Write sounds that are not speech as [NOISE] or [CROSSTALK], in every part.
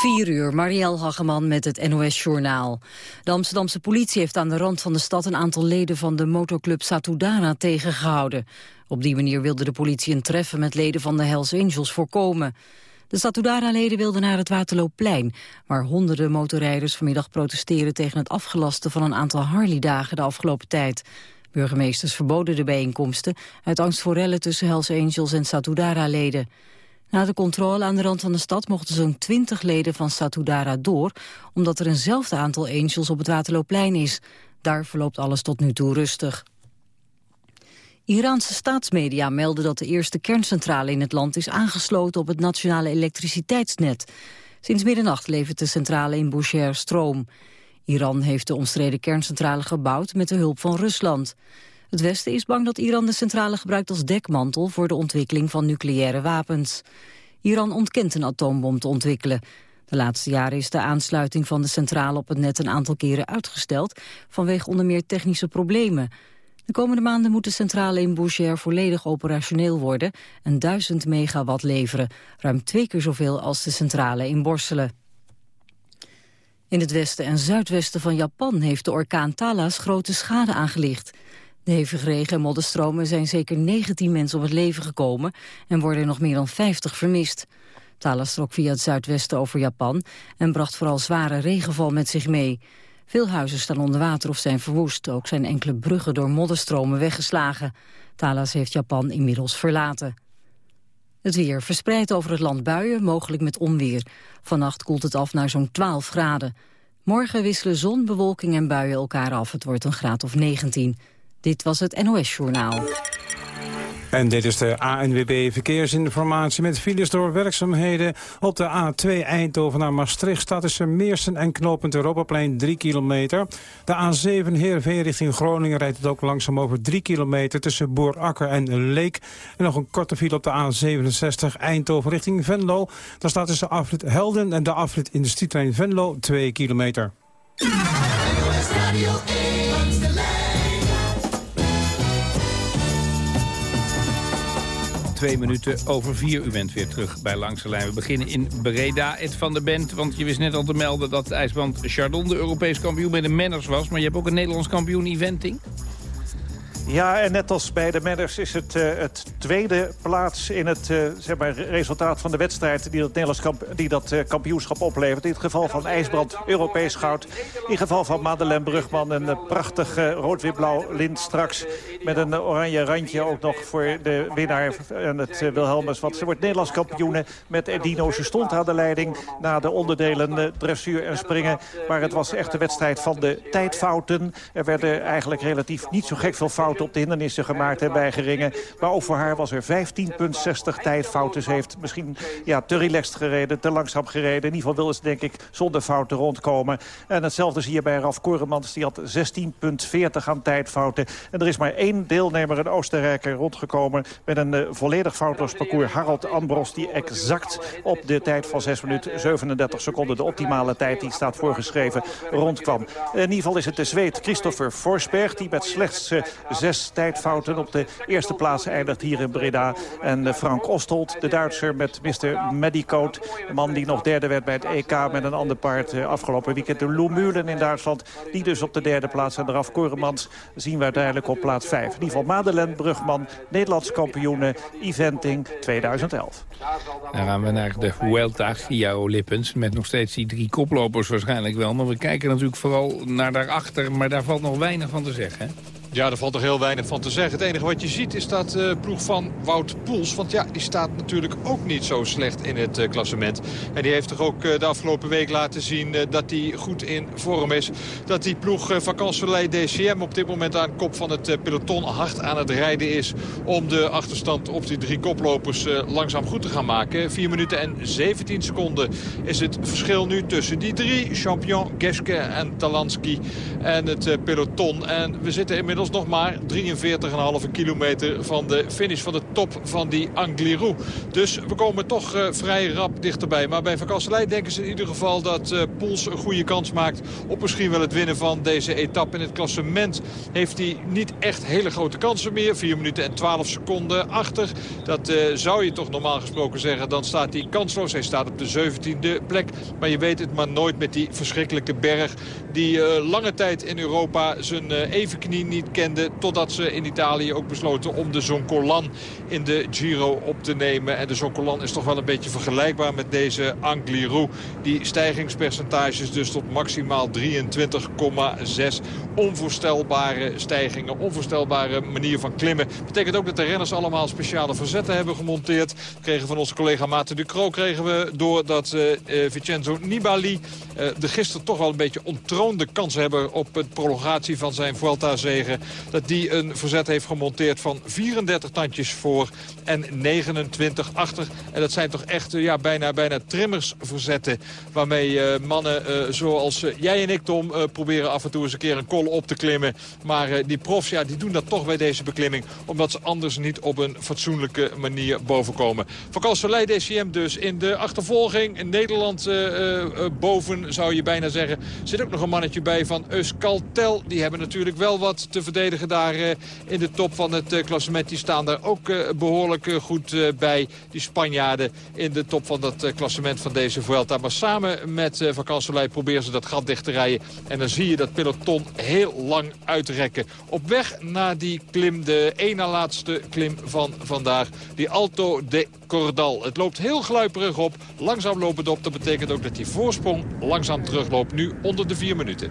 4 uur, Marielle Hageman met het NOS-journaal. De Amsterdamse politie heeft aan de rand van de stad... een aantal leden van de motorclub Satudara tegengehouden. Op die manier wilde de politie een treffen met leden van de Hells Angels voorkomen. De Satudara-leden wilden naar het Waterloopplein... waar honderden motorrijders vanmiddag protesteren... tegen het afgelasten van een aantal Harley-dagen de afgelopen tijd. Burgemeesters verboden de bijeenkomsten... uit angst voor rellen tussen Hells Angels en Satudara-leden. Na de controle aan de rand van de stad mochten zo'n 20 leden van Satudara door, omdat er eenzelfde aantal angels op het Waterloopplein is. Daar verloopt alles tot nu toe rustig. Iraanse staatsmedia melden dat de eerste kerncentrale in het land is aangesloten op het nationale elektriciteitsnet. Sinds middernacht levert de centrale in Bushehr stroom. Iran heeft de omstreden kerncentrale gebouwd met de hulp van Rusland. Het Westen is bang dat Iran de centrale gebruikt als dekmantel voor de ontwikkeling van nucleaire wapens. Iran ontkent een atoombom te ontwikkelen. De laatste jaren is de aansluiting van de centrale op het net een aantal keren uitgesteld vanwege onder meer technische problemen. De komende maanden moet de centrale in Boucher volledig operationeel worden en 1000 megawatt leveren, ruim twee keer zoveel als de centrale in Borselen. In het westen en zuidwesten van Japan heeft de orkaan Talas grote schade aangelicht. De hevige regen en modderstromen zijn zeker 19 mensen om het leven gekomen en worden nog meer dan 50 vermist. Tala trok via het zuidwesten over Japan en bracht vooral zware regenval met zich mee. Veel huizen staan onder water of zijn verwoest. Ook zijn enkele bruggen door modderstromen weggeslagen. Talas heeft Japan inmiddels verlaten. Het weer verspreidt over het land buien, mogelijk met onweer. Vannacht koelt het af naar zo'n 12 graden. Morgen wisselen zon, bewolking en buien elkaar af. Het wordt een graad of 19. Dit was het NOS Journaal. En dit is de ANWB Verkeersinformatie met files door werkzaamheden. Op de A2 Eindhoven naar Maastricht staat tussen Meersen en knooppunt Europaplein 3 kilometer. De A7 Heerenveen richting Groningen rijdt het ook langzaam over 3 kilometer tussen Boerakker en Leek. En nog een korte file op de A67 Eindhoven richting Venlo. Daar staat tussen afrit Helden en de afrit Industrietrein Venlo 2 kilometer. Twee minuten over vier. U bent weer terug bij Langse Lijn. We beginnen in Breda, Ed van de Bent. Want je wist net al te melden dat ijsband Chardon de Europees kampioen bij de manners was. Maar je hebt ook een Nederlands kampioen eventing. Ja, en net als bij de Madders is het uh, het tweede plaats in het uh, zeg maar, resultaat van de wedstrijd... die dat, Nederlands kamp die dat uh, kampioenschap oplevert. In het geval van IJsbrand, Europees goud. In het geval van Madeleine Brugman, een prachtig rood-wit-blauw lint straks... met een oranje randje ook nog voor de winnaar en het Wilhelmus. Want ze wordt Nederlands kampioene met Edino. Ze stond aan de leiding na de onderdelen dressuur en springen. Maar het was echt de wedstrijd van de tijdfouten. Er werden eigenlijk relatief niet zo gek veel fouten op de hindernissen gemaakt hebben bij geringen. Maar ook voor haar was er 15,60 tijdfouten. Ze heeft misschien ja, te relaxed gereden, te langzaam gereden. In ieder geval wil ze denk ik zonder fouten rondkomen. En hetzelfde zie je bij Raf Koremans. Die had 16,40 aan tijdfouten. En er is maar één deelnemer, een Oostenrijker, rondgekomen... met een uh, volledig foutloos parcours. Harald Ambros, die exact op de tijd van 6 minuten 37 seconden... de optimale tijd die staat voorgeschreven, rondkwam. In ieder geval is het de Zweed Christopher Forsberg... die met slechts uh, zes tijdfouten op de eerste plaats eindigt hier in Breda. En eh, Frank Ostold, de Duitser met Mr. Medicoat. De man die nog derde werd bij het EK met een ander paard eh, afgelopen weekend. De Lomulen in Duitsland, die dus op de derde plaats. En eraf Koremans zien we uiteindelijk op plaats 5. In ieder geval Madeleine Brugman, Nederlands kampioene, eventing 2011. Dan gaan we naar de Vuelta Gio Lippens. Met nog steeds die drie koplopers waarschijnlijk wel. Maar we kijken natuurlijk vooral naar daarachter. Maar daar valt nog weinig van te zeggen. Ja, er valt er heel weinig van te zeggen. Het enige wat je ziet is dat uh, ploeg van Wout Poels. Want ja, die staat natuurlijk ook niet zo slecht in het uh, klassement. En die heeft toch ook uh, de afgelopen week laten zien dat hij goed in vorm is. Dat die ploeg Kanselij DCM op dit moment aan kop van het peloton hard aan het rijden is. Om de achterstand op die drie koplopers langzaam goed te gaan maken. 4 minuten en 17 seconden is het verschil nu tussen die drie. Champion, Geske en Talanski en het peloton. En we zitten inmiddels inmiddels nog maar 43,5 kilometer van de finish van de top van die Angliru. Dus we komen toch uh, vrij rap dichterbij. Maar bij Van denken ze in ieder geval dat uh, Poels een goede kans maakt... op misschien wel het winnen van deze etappe. In het klassement heeft hij niet echt hele grote kansen meer. 4 minuten en 12 seconden achter. Dat uh, zou je toch normaal gesproken zeggen. Dan staat hij kansloos. Hij staat op de 17e plek. Maar je weet het maar nooit met die verschrikkelijke berg... die lange tijd in Europa zijn evenknie niet kende... totdat ze in Italië ook besloten om de Zoncolan in de Giro op te nemen. En de Zoncolan is toch wel een beetje vergelijkbaar met deze Angliru. Die stijgingspercentages dus tot maximaal 23,6. Onvoorstelbare stijgingen, onvoorstelbare manier van klimmen. Betekent ook dat de renners allemaal speciale verzetten hebben gemonteerd. Kregen van onze collega Maarten Ducro kregen we door dat uh, Vincenzo Nibali... Uh, de gisteren toch wel een beetje ontroonde kansen hebben op het prolongatie van zijn Vuelta-zegen. Dat die een verzet heeft gemonteerd van 34 tandjes voor en 29 achter. En dat zijn toch echt ja, bijna, bijna trimmersverzetten. Waarmee mannen zoals jij en ik, Tom, proberen af en toe eens een keer een kol op te klimmen. Maar die profs, ja, die doen dat toch bij deze beklimming. Omdat ze anders niet op een fatsoenlijke manier bovenkomen. Van Kalselij DCM dus in de achtervolging. In Nederland boven zou je bijna zeggen. Zit ook nog een mannetje bij van Euskaltel. Die hebben natuurlijk wel wat te verdedigen daar uh, in de top van het klassement. Die staan daar ook behoorlijk goed bij. Die Spanjaarden in de top van dat klassement van deze Vuelta. Maar samen met Van Kalselij proberen ze dat gat dicht te rijden. En dan zie je dat peloton heel lang uitrekken. Op weg naar die klim, de ene laatste klim van vandaag. Die Alto de Cordal. Het loopt heel gluiperig op, langzaam lopend op. Dat betekent ook dat die voorsprong langzaam terugloopt. Nu onder de vier minuten.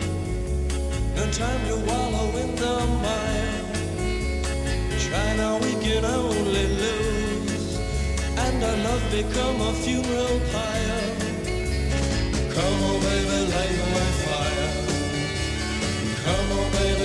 No time to wallow in the mire. Try now, we can only lose. And our love become a funeral pyre. Come on, baby, light my fire. Come on, baby,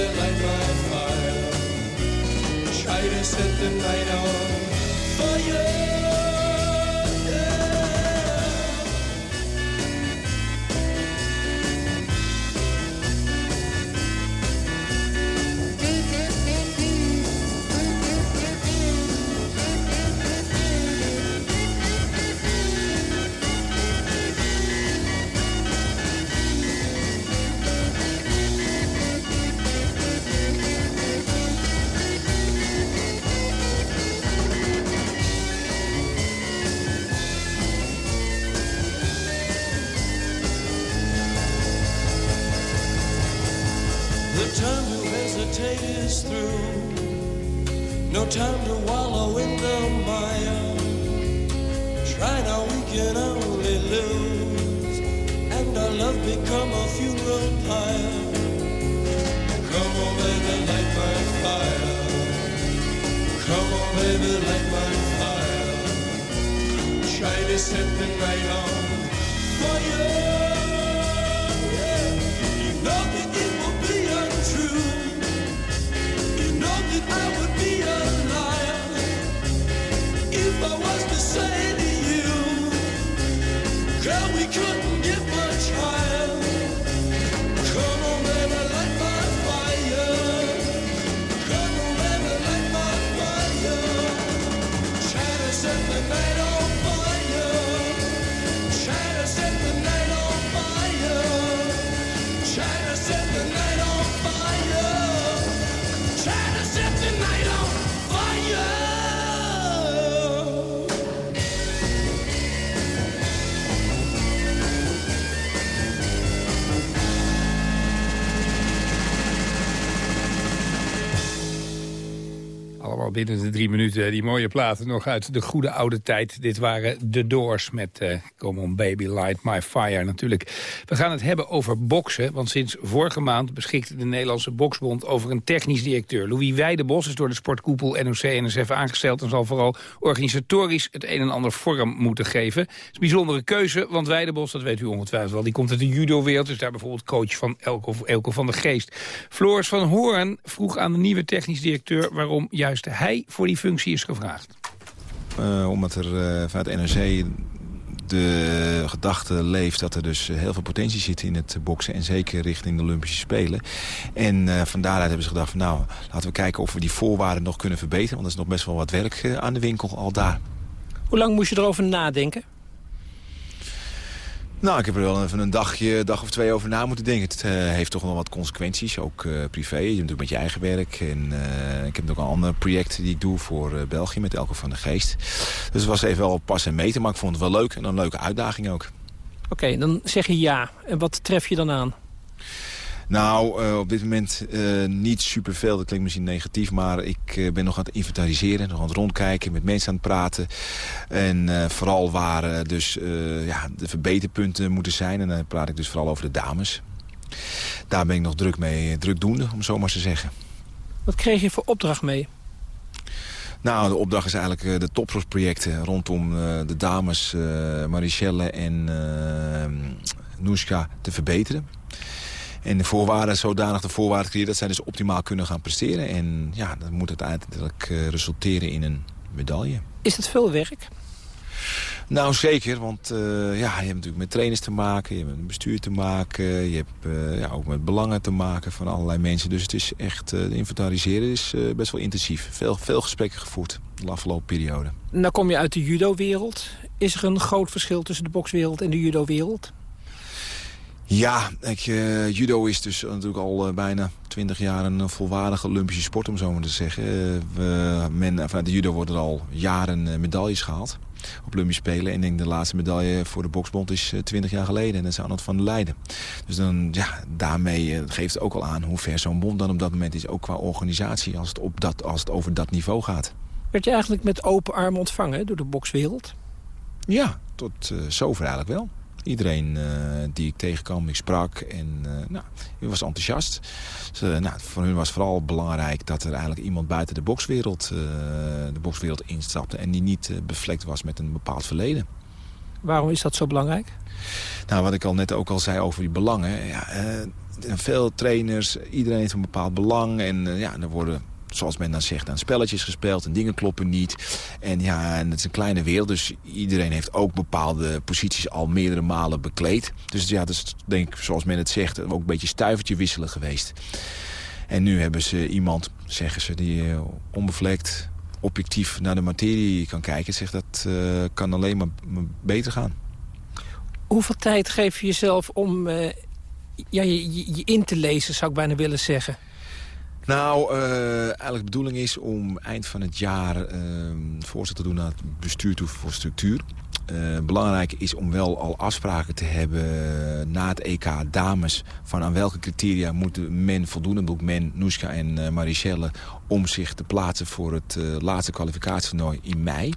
binnen de drie minuten die mooie platen nog uit de goede oude tijd. Dit waren The Doors met uh, Come On Baby Light My Fire natuurlijk. We gaan het hebben over boksen, want sinds vorige maand beschikt de Nederlandse Boksbond over een technisch directeur. Louis Weidebos is door de sportkoepel NOC-NSF aangesteld en zal vooral organisatorisch het een en ander vorm moeten geven. Het is een bijzondere keuze, want Weidebos, dat weet u ongetwijfeld wel, die komt uit de judo-wereld, dus daar bijvoorbeeld coach van Elko, van der Geest. Floris van Hoorn vroeg aan de nieuwe technisch directeur... waarom juist hij voor die functie is gevraagd. Uh, omdat er uh, vanuit NRC de gedachte leeft dat er dus heel veel potentie zit in het boksen... en zeker richting de Olympische Spelen. En uh, van daaruit hebben ze gedacht van nou, laten we kijken of we die voorwaarden nog kunnen verbeteren. Want er is nog best wel wat werk aan de winkel al daar. Hoe lang moest je erover nadenken? Nou, ik heb er wel even een dagje, dag of twee over na moeten denken. Het uh, heeft toch wel wat consequenties, ook uh, privé. Je doet met je eigen werk. En uh, ik heb ook een ander project die ik doe voor België met Elke van de Geest. Dus het was even wel pas en meten, maar ik vond het wel leuk. En een leuke uitdaging ook. Oké, dan zeg je ja. En wat tref je dan aan? Nou, uh, op dit moment uh, niet superveel. Dat klinkt misschien negatief, maar ik uh, ben nog aan het inventariseren. Nog aan het rondkijken, met mensen aan het praten. En vooral waar dus ja, de verbeterpunten moeten zijn. En dan praat ik dus vooral over de dames. Daar ben ik nog druk mee, drukdoende, om zo maar te zeggen. Wat kreeg je voor opdracht mee? Nou, de opdracht is eigenlijk de topsportprojecten rondom de dames Marichelle en Noeska te verbeteren. En de voorwaarden, zodanig de voorwaarden creëren dat zij dus optimaal kunnen gaan presteren. En ja, dat moet uiteindelijk uh, resulteren in een medaille. Is het veel werk? Nou, zeker, want uh, ja, je hebt natuurlijk met trainers te maken, je hebt met bestuur te maken, je hebt uh, ja, ook met belangen te maken van allerlei mensen. Dus het is echt, uh, inventariseren is best wel intensief. Veel, veel gesprekken gevoerd de afgelopen periode. Nou kom je uit de judo-wereld. Is er een groot verschil tussen de bokswereld en de judo-wereld? Ja, ik, uh, judo is dus natuurlijk al uh, bijna 20 jaar een volwaardige Olympische sport, om zo maar te zeggen. Uh, we, men, vanuit de judo worden er al jaren medailles gehaald op Olympische Spelen. En ik denk de laatste medaille voor de boksbond is 20 jaar geleden. En dat is Arnold van Leiden. Dus dan, ja, daarmee geeft het ook al aan hoe ver zo'n bond dan op dat moment is. Ook qua organisatie, als het, op dat, als het over dat niveau gaat. Werd je eigenlijk met open armen ontvangen door de bokswereld? Ja, tot zover eigenlijk wel. Iedereen uh, die ik tegenkwam, ik sprak en uh, nou, hij was enthousiast. Dus, uh, nou, voor hun was vooral belangrijk dat er eigenlijk iemand buiten de bokswereld, de bokswereld instapte... en die niet bevlekt was met een bepaald verleden. Waarom is dat zo belangrijk? Nou, wat ik al net ook al zei over die belangen. Ja, veel trainers, iedereen heeft een bepaald belang. En ja, er worden zoals men dan zegt, aan spelletjes gespeeld en dingen kloppen niet. En ja, en het is een kleine wereld, dus iedereen heeft ook bepaalde posities al meerdere malen bekleed. Dus ja, dat is denk ik, zoals men het zegt, ook een beetje stuivertje wisselen geweest. En nu hebben ze iemand, zeggen ze, die uh, onbevlekt, objectief naar de materie kan kijken. Zegt dat uh, kan alleen maar beter gaan. Hoeveel tijd geef je jezelf om uh, ja, je in te lezen, zou ik bijna willen zeggen? Nou, uh, eigenlijk de bedoeling is om eind van het jaar uh, te doen naar het bestuur toe voor structuur. Uh, belangrijk is om wel al afspraken te hebben na het EK dames... van aan welke criteria moet men voldoen, boek men, Noeska en Marichelle... om zich te plaatsen voor het laatste kwalificatietoernooi in mei.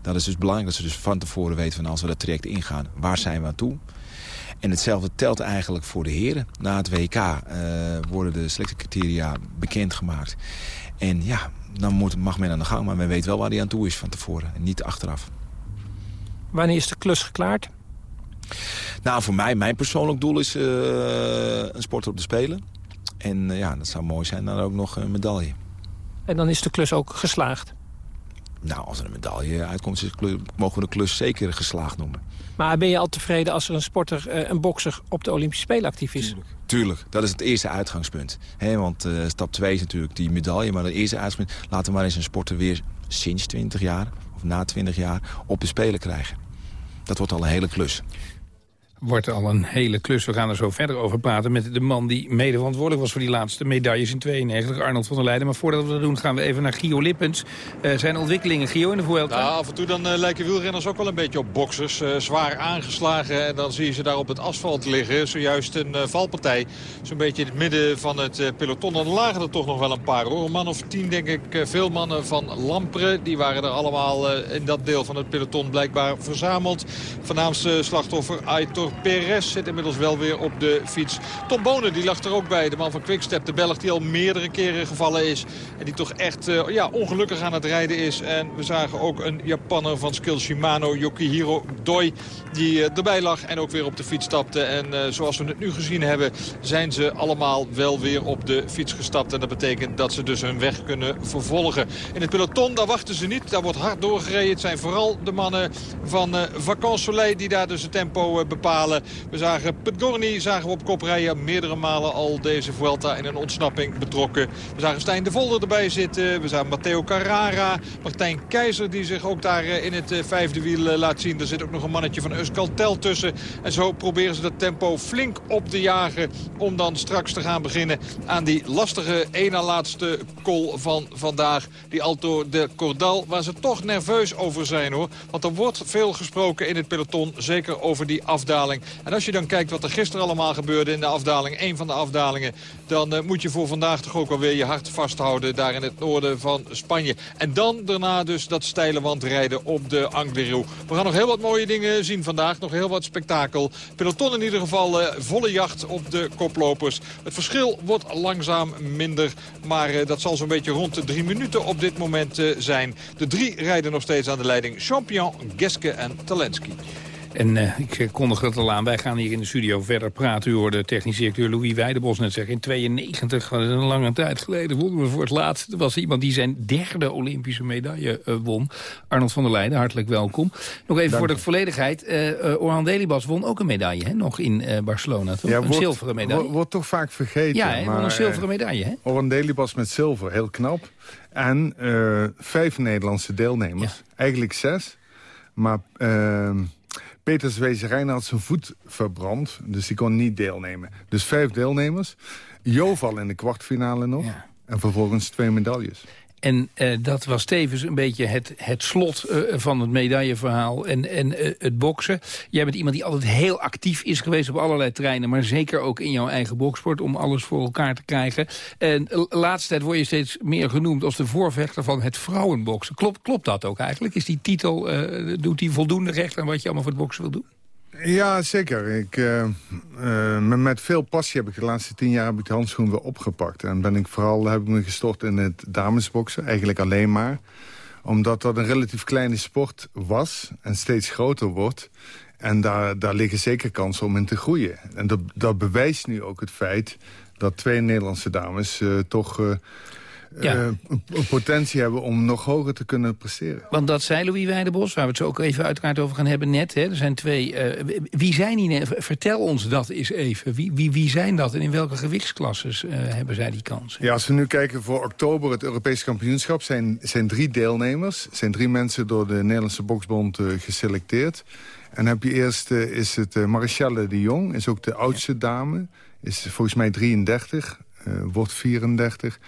Dat is dus belangrijk dat ze dus van tevoren weten van als we dat traject ingaan... waar zijn we aan toe? En hetzelfde telt eigenlijk voor de heren. Na het WK uh, worden de selectiecriteria bekendgemaakt. En ja, dan moet, mag men aan de gang, maar men weet wel waar hij aan toe is van tevoren. En niet achteraf. Wanneer is de klus geklaard? Nou, voor mij, mijn persoonlijk doel is uh, een sport op de Spelen. En uh, ja, dat zou mooi zijn, dan ook nog een medaille. En dan is de klus ook geslaagd? Nou, als er een medaille uitkomt, mogen we de klus zeker geslaagd noemen. Maar ben je al tevreden als er een sporter, eh, een bokser op de Olympische Spelen actief is? Tuurlijk, Tuurlijk. dat is het eerste uitgangspunt. He, want uh, stap 2 is natuurlijk die medaille, maar het eerste uitgangspunt... laten we maar eens een sporter weer sinds 20 jaar, of na 20 jaar, op de Spelen krijgen. Dat wordt al een hele klus. Wordt al een hele klus. We gaan er zo verder over praten met de man die mede verantwoordelijk was... voor die laatste medailles in 92, Arnold van der Leijden. Maar voordat we dat doen gaan we even naar Gio Lippens. Uh, zijn ontwikkelingen, Gio, in de Vuelta? Nou, af en toe dan uh, lijken wielrenners ook wel een beetje op boxers. Uh, zwaar aangeslagen en dan zie je ze daar op het asfalt liggen. Zojuist een valpartij. Zo'n beetje in het midden van het peloton. Dan lagen er toch nog wel een paar hoor. Een man of tien denk ik. veel mannen van Lampre. Die waren er allemaal in dat deel van het peloton blijkbaar verzameld. Voornaamste slachtoffer Aitor Perez zit inmiddels wel weer op de fiets. Tom Bonen die lag er ook bij. De man van Quickstep, de Belg die al meerdere keren gevallen is. En die toch echt uh, ja, ongelukkig aan het rijden is. En we zagen ook een Japanner van Skill Shimano, Yukihiro Doi, die uh, erbij lag en ook weer op de fiets stapte. En uh, zoals we het nu gezien hebben, zijn ze allemaal wel weer op de fiets gestapt. En dat betekent dat ze dus hun weg kunnen vervolgen. In het peloton, daar wachten ze niet. Daar wordt hard doorgereden. Het zijn vooral de mannen van Vacances Soleil die daar dus het tempo bepalen. We zagen Pedgorni zagen we op kop rijden. Meerdere malen al deze Vuelta in een ontsnapping betrokken. We zagen Stijn de Volder erbij zitten. We zagen Matteo Carrara. Martijn Keizer die zich ook daar in het vijfde wiel laat zien. Er zit ook nog een mannetje van Euskaltel tussen. En zo proberen ze dat tempo flink op te jagen. Om dan straks te gaan beginnen aan die lastige ene laatste call van vandaag. Die Alto de Cordal. Waar ze toch nerveus over zijn hoor. Want er wordt veel gesproken in het peloton. Zeker over die afdaling. En als je dan kijkt wat er gisteren allemaal gebeurde in de afdaling. Een van de afdalingen. Dan uh, moet je voor vandaag toch ook alweer je hart vasthouden. Daar in het noorden van Spanje. En dan daarna dus dat steile wandrijden op de Angliru. We gaan nog heel wat mooie dingen zien vandaag. Nog heel wat spektakel. Peloton in ieder geval uh, volle jacht op de koplopers. Het verschil wordt langzaam minder. Maar uh, dat zal zo'n beetje rond de drie minuten op dit moment zijn. De drie rijden nog steeds aan de leiding. Champion, Geske en Talensky. En uh, ik kondig het al aan, wij gaan hier in de studio verder praten. U hoorde technisch directeur Louis Weidebos net zeggen. In 92, dat is een lange tijd geleden, wonnen we voor het laatst. Er was iemand die zijn derde Olympische medaille uh, won. Arnold van der Leijden, hartelijk welkom. Nog even voor de volledigheid. Uh, Orhan Delibas won ook een medaille, hè? nog in Barcelona. Toch? Ja, een wordt, zilveren medaille. Wordt, wordt toch vaak vergeten. Ja, hij won een zilveren medaille. Hè? Orhan Delibas met zilver, heel knap. En vijf Nederlandse deelnemers. Ja. Eigenlijk zes. Maar... Peter Zwezerijn had zijn voet verbrand, dus die kon niet deelnemen. Dus vijf deelnemers. Joval in de kwartfinale nog. En vervolgens twee medailles. En uh, dat was tevens een beetje het, het slot uh, van het medailleverhaal en, en uh, het boksen. Jij bent iemand die altijd heel actief is geweest op allerlei terreinen... maar zeker ook in jouw eigen boksport om alles voor elkaar te krijgen. En laatste tijd word je steeds meer genoemd als de voorvechter van het vrouwenboksen. Klopt, klopt dat ook eigenlijk? Is die titel, doet die voldoende recht aan wat je allemaal voor het boksen wil doen? Ja, zeker. Ik, uh, uh, met veel passie heb ik de laatste tien jaar heb de handschoen weer opgepakt. En ben ik vooral heb ik me gestort in het damesboksen, eigenlijk alleen maar. Omdat dat een relatief kleine sport was en steeds groter wordt. En daar, daar liggen zeker kansen om in te groeien. En dat, dat bewijst nu ook het feit dat twee Nederlandse dames uh, toch ja. Uh, een potentie hebben om nog hoger te kunnen presteren. Want dat zei Louis Weidebos, waar we het zo ook even uiteraard over gaan hebben net. Hè. Er zijn twee. Uh, wie zijn die? Vertel ons dat eens even. Wie, wie, wie zijn dat en in welke gewichtsklasses uh, hebben zij die kans? Ja, als we nu kijken voor oktober, het Europees kampioenschap... zijn, zijn drie deelnemers. zijn drie mensen door de Nederlandse Boksbond geselecteerd. En heb je eerst is het Marichelle de Jong, is ook de oudste dame. Is volgens mij 33, wordt 34.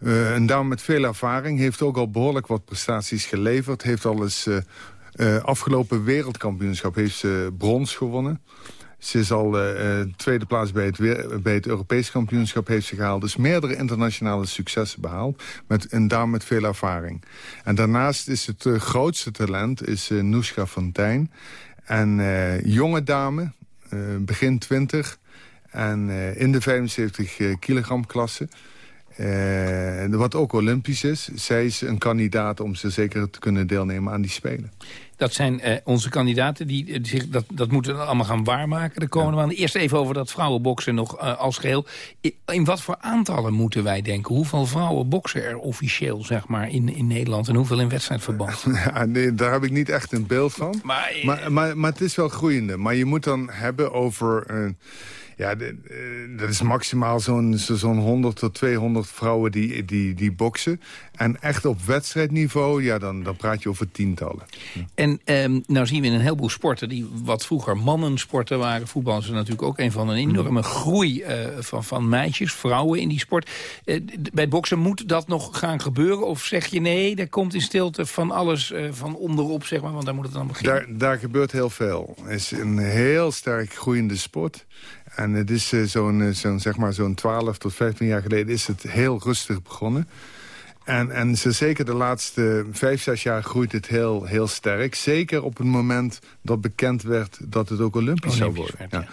Uh, een dame met veel ervaring. Heeft ook al behoorlijk wat prestaties geleverd. Heeft al eens uh, uh, afgelopen wereldkampioenschap heeft ze brons gewonnen. Ze is al tweede plaats bij het, bij het Europees kampioenschap heeft ze gehaald. Dus meerdere internationale successen behaald. Met een dame met veel ervaring. En daarnaast is het grootste talent is Noeska Fontijn. En jonge dame, begin 20. En in de 75 kilogram klasse. Uh, wat ook Olympisch is. Zij is een kandidaat om ze zeker te kunnen deelnemen aan die Spelen. Dat zijn uh, onze kandidaten. Die, zich, dat, dat moeten we allemaal gaan waarmaken de komende ja. maanden. Eerst even over dat vrouwenboksen nog uh, als geheel. In, in, wat voor aantallen moeten wij denken? Hoeveel vrouwen boksen er officieel zeg maar, in, in Nederland? En hoeveel in wedstrijdverband? [LAUGHS] Ja, nee, daar heb ik niet echt een beeld van. Maar, maar, maar, maar, het is wel groeiende. Maar je moet dan hebben over Ja, de, eh, dat is maximaal zo'n zo'n 100 tot 200 vrouwen die, die, die boksen. En echt op wedstrijdniveau, ja, dan, dan praat je over tientallen. En ehm, nou zien we in een heleboel sporten die wat vroeger mannensporten waren. Voetbal is natuurlijk ook een van een enorme groei uh, van, van meisjes, vrouwen in die sport. Uh, bij het boksen moet dat nog gaan gebeuren? Of zeg je nee, er komt in stilte van alles uh, van onderop, zeg maar, want daar moet het dan beginnen? Daar, daar gebeurt heel veel. Het is een heel sterk groeiende sport. En het is zo'n zo'n zeg maar zo'n 12 tot 15 jaar geleden is het heel rustig begonnen. En, en ze, zeker de laatste vijf, zes jaar groeit het heel, heel sterk. Zeker op het moment dat bekend werd dat het ook Olympisch, zou worden. Werd, ja.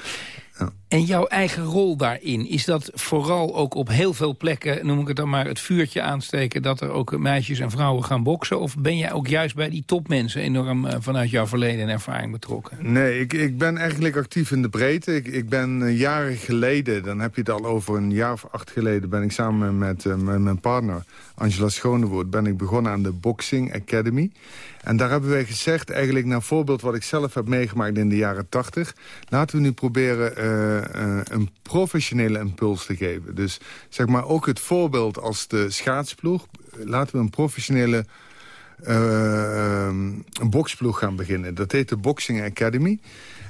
Ja. En jouw eigen rol daarin, is dat vooral ook op heel veel plekken... noem ik het dan maar het vuurtje aansteken... dat er ook meisjes en vrouwen gaan boksen? Of ben jij ook juist bij die topmensen enorm uh, vanuit jouw verleden en ervaring betrokken? Nee, ik, ik ben eigenlijk actief in de breedte. Ik, ik ben uh, jaren geleden, dan heb je het al over een jaar of acht geleden... ben ik samen met, uh, met mijn partner Angela Schonewoord... ben ik begonnen aan de Boxing Academy... En daar hebben wij gezegd, eigenlijk naar voorbeeld wat ik zelf heb meegemaakt in de jaren 80... laten we nu proberen een professionele impuls te geven. Dus zeg maar ook het voorbeeld als de schaatsploeg. Laten we een professionele uh, boksploeg gaan beginnen. Dat heet de Boxing Academy.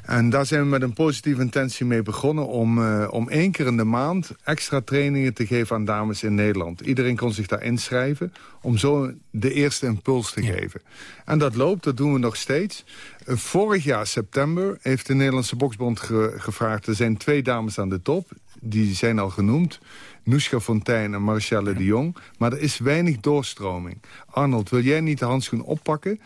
En daar zijn we met een positieve intentie mee begonnen... om, uh, om één keer in de maand extra trainingen te geven aan dames in Nederland. Iedereen kon zich daar inschrijven om zo de eerste impuls te ja. geven. En dat loopt, dat doen we nog steeds. Uh, vorig jaar, september, heeft de Nederlandse Boksbond ge gevraagd... er zijn twee dames aan de top, die zijn al genoemd... Noeska Fontijn en Marcelle de Jong. Maar er is weinig doorstroming. Arnold, wil jij niet de handschoen oppakken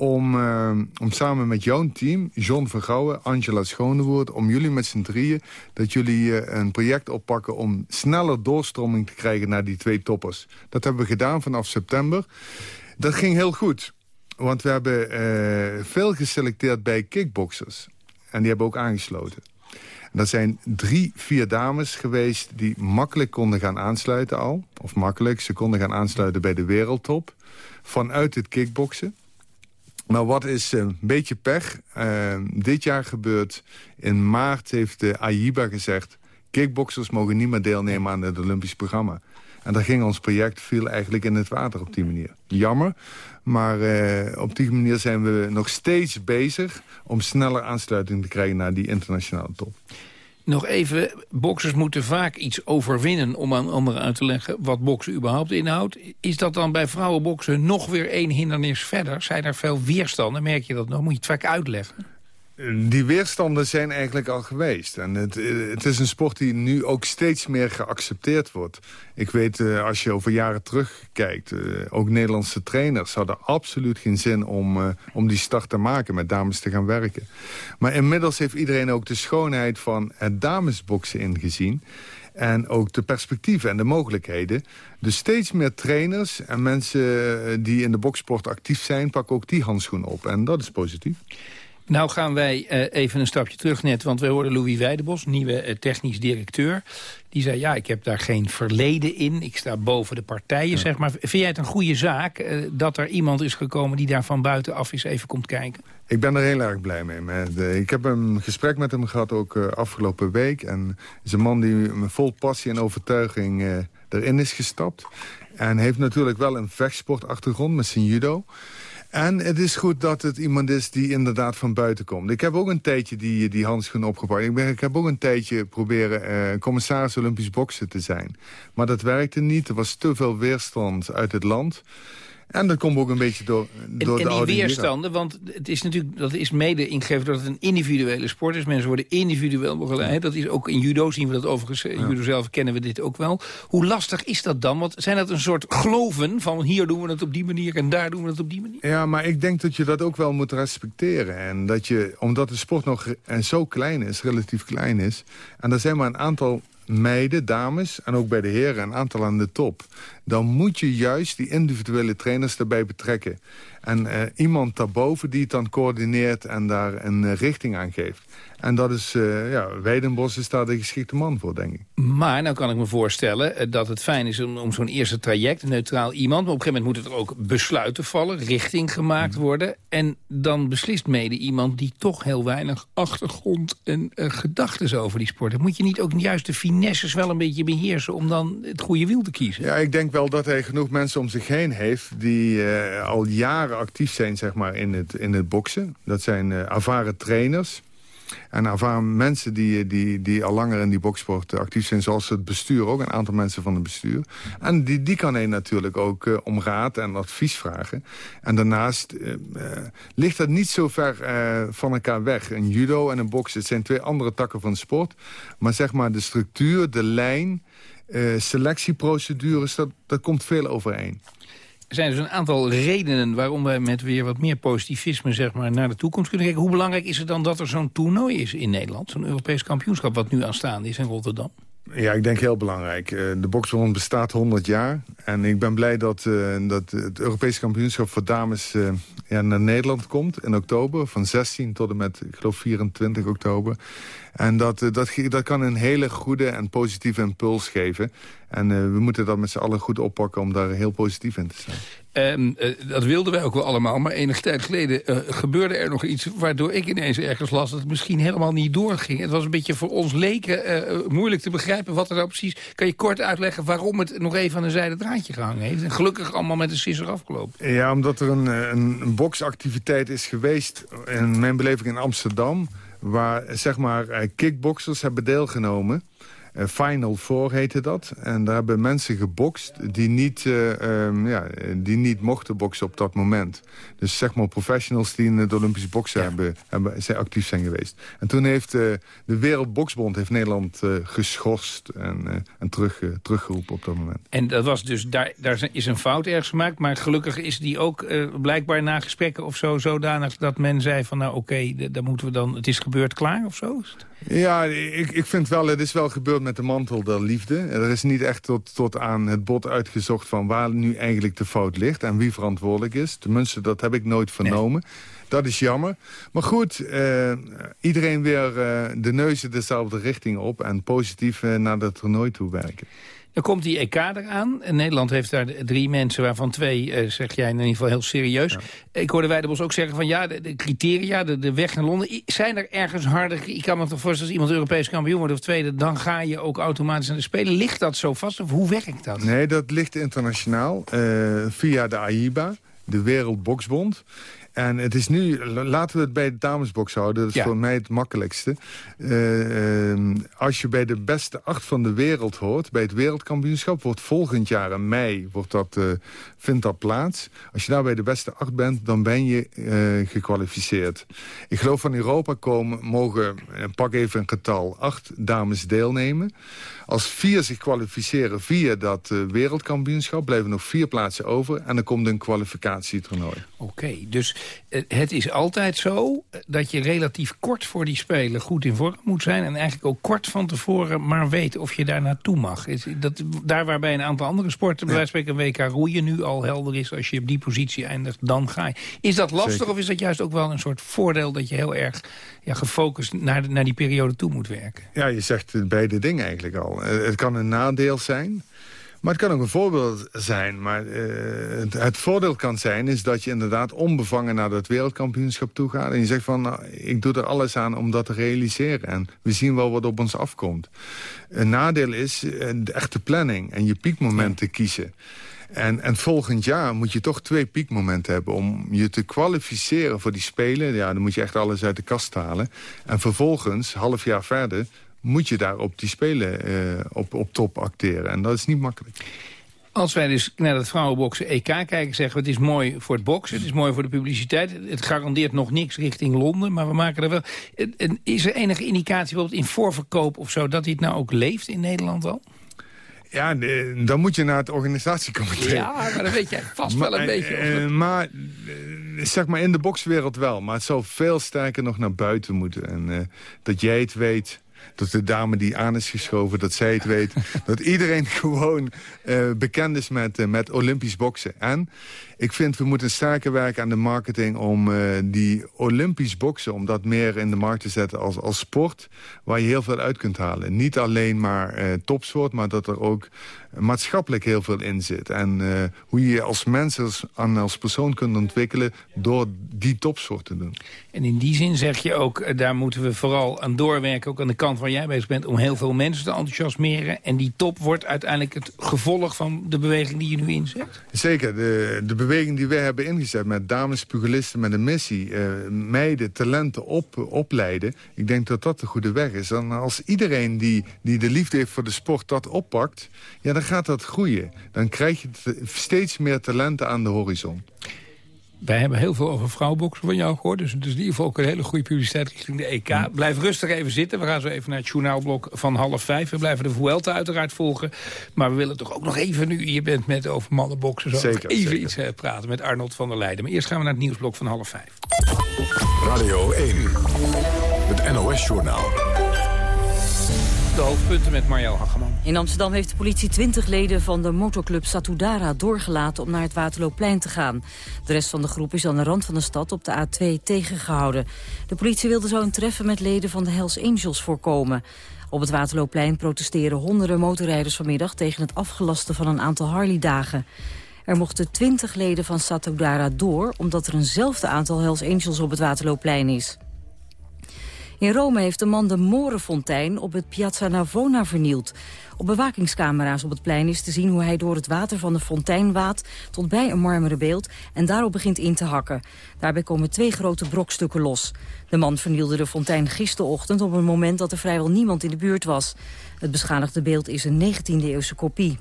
om, uh, om samen met jouw team, John Vergouwen, Angela Schonewoord... om jullie met z'n drieën, dat jullie uh, een project oppakken... om sneller doorstroming te krijgen naar die twee toppers. Dat hebben we gedaan vanaf september. Dat ging heel goed, want we hebben uh, veel geselecteerd bij kickboxers. En die hebben ook aangesloten. En dat zijn drie, vier dames geweest die makkelijk konden gaan aansluiten al. Of makkelijk, ze konden gaan aansluiten bij de wereldtop. Vanuit het kickboksen. Maar wat is een beetje pech? Uh, dit jaar gebeurt. In maart heeft de AIBA gezegd... kickboxers mogen niet meer deelnemen aan het Olympisch programma. En daar ging ons project viel eigenlijk in het water op die manier. Jammer, maar uh, op die manier zijn we nog steeds bezig... om sneller aansluiting te krijgen naar die internationale top. Nog even, boksers moeten vaak iets overwinnen om aan anderen uit te leggen wat boksen überhaupt inhoudt. Is dat dan bij vrouwenboksen nog weer één hindernis verder? Zijn er veel weerstanden? Merk je dat nog? Moet je het vaak uitleggen? Die weerstanden zijn eigenlijk al geweest. En het, het, is een sport die nu ook steeds meer geaccepteerd wordt. Ik weet, uh, als je over jaren terugkijkt... Uh, ook Nederlandse trainers hadden absoluut geen zin om, uh, om die start te maken... met dames te gaan werken. Maar inmiddels heeft iedereen ook de schoonheid van het damesboksen ingezien. En ook de perspectieven en de mogelijkheden. Dus steeds meer trainers en mensen die in de boksport actief zijn... pakken ook die handschoen op. En dat is positief. Nou gaan wij uh, even een stapje terug net, want we hoorden Louis Weidebos, nieuwe uh, technisch directeur. Die zei, ja, ik heb daar geen verleden in, ik sta boven de partijen, ja. zeg maar. Vind jij het een goede zaak uh, dat er iemand is gekomen die daar van buitenaf eens even komt kijken? Ik ben er heel erg blij mee. Ik heb een gesprek met hem gehad ook afgelopen week. En is een man die met vol passie en overtuiging erin is gestapt. En heeft natuurlijk wel een vechtsportachtergrond met zijn judo. En het is goed dat het iemand is die inderdaad van buiten komt. Ik heb ook een tijdje die, die handschoen opgepakt. Ik, heb ook een tijdje proberen uh, commissaris Olympisch boksen te zijn. Maar dat werkte niet. Er was te veel weerstand uit het land. En dat komt ook een beetje door, door en, en de die weerstanden, want het is natuurlijk, dat is mede ingegeven dat het een individuele sport is. Mensen worden individueel begeleid. Dat is ook in judo zien we dat overigens. In ja. judo zelf kennen we dit ook wel. Hoe lastig is dat dan? Want zijn dat een soort geloven van hier doen we het op die manier en daar doen we het op die manier? Ja, maar ik denk dat je dat ook wel moet respecteren. En dat je, omdat de sport nog en zo klein is, relatief klein is. En er zijn maar een aantal meiden, dames en ook bij de heren een aantal aan de top... dan moet je juist die individuele trainers erbij betrekken. En uh, iemand daarboven die het dan coördineert en daar een uh, richting aan geeft. En dat is, uh, ja, Weidenbos is daar de geschikte man voor, denk ik. Maar nou kan ik me voorstellen dat het fijn is om, om zo'n eerste traject, een neutraal iemand... maar op een gegeven moment moeten er ook besluiten vallen, richting gemaakt mm. worden. En dan beslist mede iemand die toch heel weinig achtergrond en gedachten over die sport heeft. Moet je niet ook juist de finesses wel een beetje beheersen om dan het goede wiel te kiezen? Ja, ik denk wel dat hij genoeg mensen om zich heen heeft die al jaren actief zijn zeg maar, in, het, in het boksen. Dat zijn uh, ervaren trainers. En ervaren mensen die, die, die al langer in die boksport actief zijn... zoals het bestuur ook, een aantal mensen van het bestuur. En die, die kan hij natuurlijk ook uh, om raad en advies vragen. En daarnaast uh, ligt dat niet zo ver van elkaar weg. Een judo en een boksen, het zijn twee andere takken van sport. Maar zeg maar de structuur, de lijn, selectieprocedures... Dat, dat komt veel overeen. Zijn dus een aantal redenen waarom wij met weer wat meer positivisme zeg maar, naar de toekomst kunnen kijken. Hoe belangrijk is het dan dat er zo'n toernooi is in Nederland? Zo'n Europees kampioenschap wat nu aanstaande is in Rotterdam? Ja, ik denk heel belangrijk. Eh, de boksbond bestaat 100 jaar. En ik ben blij dat, uh, dat het Europese kampioenschap voor dames ja, naar Nederland komt in oktober. Van 16 tot en met, ik geloof, 24 oktober. En dat, dat, dat kan een hele goede en positieve impuls geven. En we moeten dat met z'n allen goed oppakken om daar heel positief in te staan. Um, uh, dat wilden wij ook wel allemaal, maar enige tijd geleden uh, gebeurde er nog iets... waardoor ik ineens ergens las dat het misschien helemaal niet doorging. Het was een beetje voor ons leken moeilijk te begrijpen wat er nou precies... Kan je kort uitleggen waarom het nog even aan een zijde draadje gehangen heeft? En gelukkig allemaal met een sisser afgelopen. Ja, omdat er een, een, een boksactiviteit is geweest, in mijn beleving in Amsterdam... waar zeg maar kickboxers hebben deelgenomen... Uh, Final Four heette dat. En daar hebben mensen gebokst die niet, uh, um, ja, die niet mochten boksen op dat moment. Dus zeg maar professionals die in het Olympische boksen hebben, hebben, zijn actief zijn geweest. En toen heeft uh, de Wereldboksbond heeft Nederland geschorst en, en terug, teruggeroepen op dat moment. En dat was dus, daar, daar is een fout ergens gemaakt. Maar gelukkig is die ook blijkbaar na gesprekken of zo zodanig dat men zei van nou oké, okay, dan moeten we dan, het is gebeurd klaar of zo? Ja, ik, ik vind wel, het is wel gebeurd met de mantel der liefde. Er is niet echt tot, tot aan het bod uitgezocht van waar nu eigenlijk de fout ligt... en wie verantwoordelijk is. Tenminste, dat heb ik nooit vernomen. Dat is jammer. Maar goed, uh, iedereen weer uh, de neuzen dezelfde richting op... en positief uh, naar het toernooi toe werken. Dan komt die EK eraan. Nederland heeft daar drie mensen, waarvan twee, uh, zeg jij in ieder geval heel serieus. Ik hoorde Weidebos ook zeggen van ja, de, criteria, de, de, weg naar Londen... zijn er ergens harder... Ik kan me toch voorstellen, als iemand Europees kampioen wordt of tweede... dan ga je ook automatisch aan de Spelen. Ligt dat zo vast of hoe werkt dat? Nee, dat ligt internationaal uh, via de AIBA, de Wereldboksbond. En het is nu, laten we het bij de damesbox houden. Dat is voor mij het makkelijkste. Uh, uh, als je bij de beste acht van de wereld hoort, bij het wereldkampioenschap... wordt volgend jaar in mei, wordt dat, uh, vindt dat plaats. Als je daar bij de beste acht bent, dan ben je eh, gekwalificeerd. Ik geloof van Europa komen, mogen, pak even een getal, acht dames deelnemen. Als vier zich kwalificeren via dat wereldkampioenschap... blijven nog vier plaatsen over en dan komt een kwalificatietoernooi. Oké, dus eh, het is altijd zo dat je relatief kort voor die Spelen goed in vorm moet zijn... en eigenlijk ook kort van tevoren maar weet of je daar naartoe mag. Dat, daar waarbij een aantal andere sporten, bij wijze van spreken WK roeien... nu al helder is, als je op die positie eindigt, dan ga je. Is dat lastig of is dat juist ook wel een soort voordeel... dat je heel erg ja, gefocust naar, naar die periode toe moet werken? Ja, je zegt beide dingen eigenlijk al. Eh, het kan een nadeel zijn... Maar het kan ook een voorbeeld zijn. Maar uh, het, het, voordeel kan zijn is dat je inderdaad onbevangen naar dat wereldkampioenschap toe gaat. En je zegt van, nou, ik doe er alles aan om dat te realiseren. En we zien wel wat op ons afkomt. Een nadeel is uh, de echte planning en je piekmomenten kiezen. En, en volgend jaar moet je toch twee piekmomenten hebben... om je te kwalificeren voor die Spelen. Ja, dan moet je echt alles uit de kast halen. En vervolgens, half jaar verder moet je daar op die Spelen uh, op, op top acteren. En dat is niet makkelijk. Als wij dus naar het vrouwenboksen EK kijken, zeggen we... het is mooi voor het boksen, het is mooi voor de publiciteit. Het garandeert nog niks richting Londen, maar we maken er wel... Is er enige indicatie bijvoorbeeld in voorverkoop of zo... dat dit nou ook leeft in Nederland al? Ja, dan moet je naar het organisatiecomité. Ja, maar dan weet jij vast wel een beetje. Uh, maar zeg maar in de bokswereld wel. Maar het zou veel sterker nog naar buiten moeten. En uh, dat jij het weet Dat de dame die aan is geschoven, dat zij het weet. [LAUGHS] dat iedereen gewoon uh, bekend is met, uh, met Olympisch boksen. En ik vind we moeten sterker werken aan de marketing... om uh, die Olympisch boksen, om dat meer in de markt te zetten als, als sport... waar je heel veel uit kunt halen. Niet alleen maar topsport, maar dat er ook maatschappelijk heel veel in zit. En uh, hoe je je als mens als, en als persoon kunt ontwikkelen... door die topsport te doen. En in die zin zeg je ook, eh, daar moeten we vooral aan doorwerken... ook aan de kant waar jij bezig bent, om heel veel mensen te enthousiasmeren. En die top wordt uiteindelijk het gevolg van de beweging die je nu inzet? Zeker. De, de beweging die wij hebben ingezet met dames pugilisten met een missie... Uh, meiden, talenten op, opleiden. Ik denk dat dat de goede weg is. En als iedereen die, die de liefde heeft voor de sport dat oppakt... Ja, dan gaat dat groeien. Dan krijg je steeds meer talenten aan de horizon. Wij hebben heel veel over vrouwboksen van jou gehoord. Dus het is in ieder geval ook een hele goede publiciteit richting de EK. Blijf rustig even zitten. We gaan zo even naar het journaalblok van half vijf. We blijven de Vuelta uiteraard volgen. Maar we willen toch ook nog even, nu je bent met over mannenboksen... Zo zeker, even iets uh, praten met Arnold van der Leijden. Maar eerst gaan we naar het nieuwsblok van half vijf. Radio 1, het NOS-journaal de hoofdpunten met Marjel Hageman. In Amsterdam heeft de politie 20 leden van de motorclub Satudara doorgelaten om naar het Waterloopplein te gaan. De rest van de groep is aan de rand van de stad op de A2 tegengehouden. De politie wilde zo een treffen met leden van de Hells Angels voorkomen. Op het Waterloopplein protesteren honderden motorrijders vanmiddag tegen het afgelasten van een aantal Harley-dagen. Er mochten 20 leden van Satudara door, omdat er eenzelfde aantal Hells Angels op het Waterloopplein is. In Rome heeft de man de Morenfontein op het Piazza Navona vernield. Op bewakingscamera's op het plein is te zien hoe hij door het water van de fontein waadt... tot bij een marmeren beeld en daarop begint in te hakken. Daarbij komen twee grote brokstukken los. De man vernielde de fontein gisterochtend op een moment dat er vrijwel niemand in de buurt was. Het beschadigde beeld is een 19e-eeuwse kopie.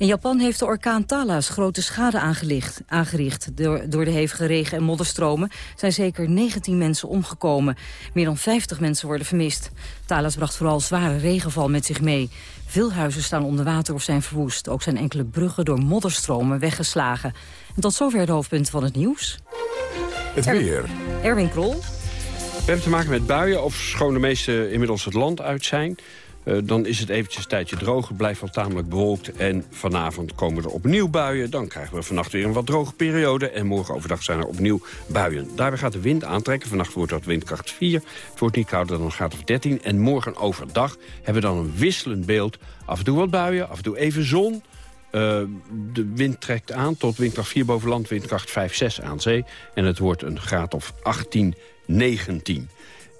In Japan heeft de orkaan Tala's grote schade aangericht. aangericht. Door, door de hevige regen- en modderstromen zijn zeker 19 mensen omgekomen. Meer dan 50 mensen worden vermist. Tala's bracht vooral zware regenval met zich mee. Veel huizen staan onder water of zijn verwoest. Ook zijn enkele bruggen door modderstromen weggeslagen. En tot zover de hoofdpunten van het nieuws. Het weer. Erwin Krol. We hebben te maken met buien, of schoon de meeste inmiddels het land uit zijn. Uh, dan is het eventjes een tijdje droog. Het blijft wel tamelijk bewolkt. En vanavond komen er opnieuw buien. Dan krijgen we vannacht weer een wat droge periode. En morgen overdag zijn er opnieuw buien. Daarbij gaat de wind aantrekken. Vannacht wordt dat windkracht 4. Het wordt niet kouder dan gaat of 13. En morgen overdag hebben we dan een wisselend beeld. Af en toe wat buien, af en toe even zon. Uh, de wind trekt aan tot windkracht 4 boven land, windkracht 5, 6 aan zee. En het wordt een graad of 18, 19.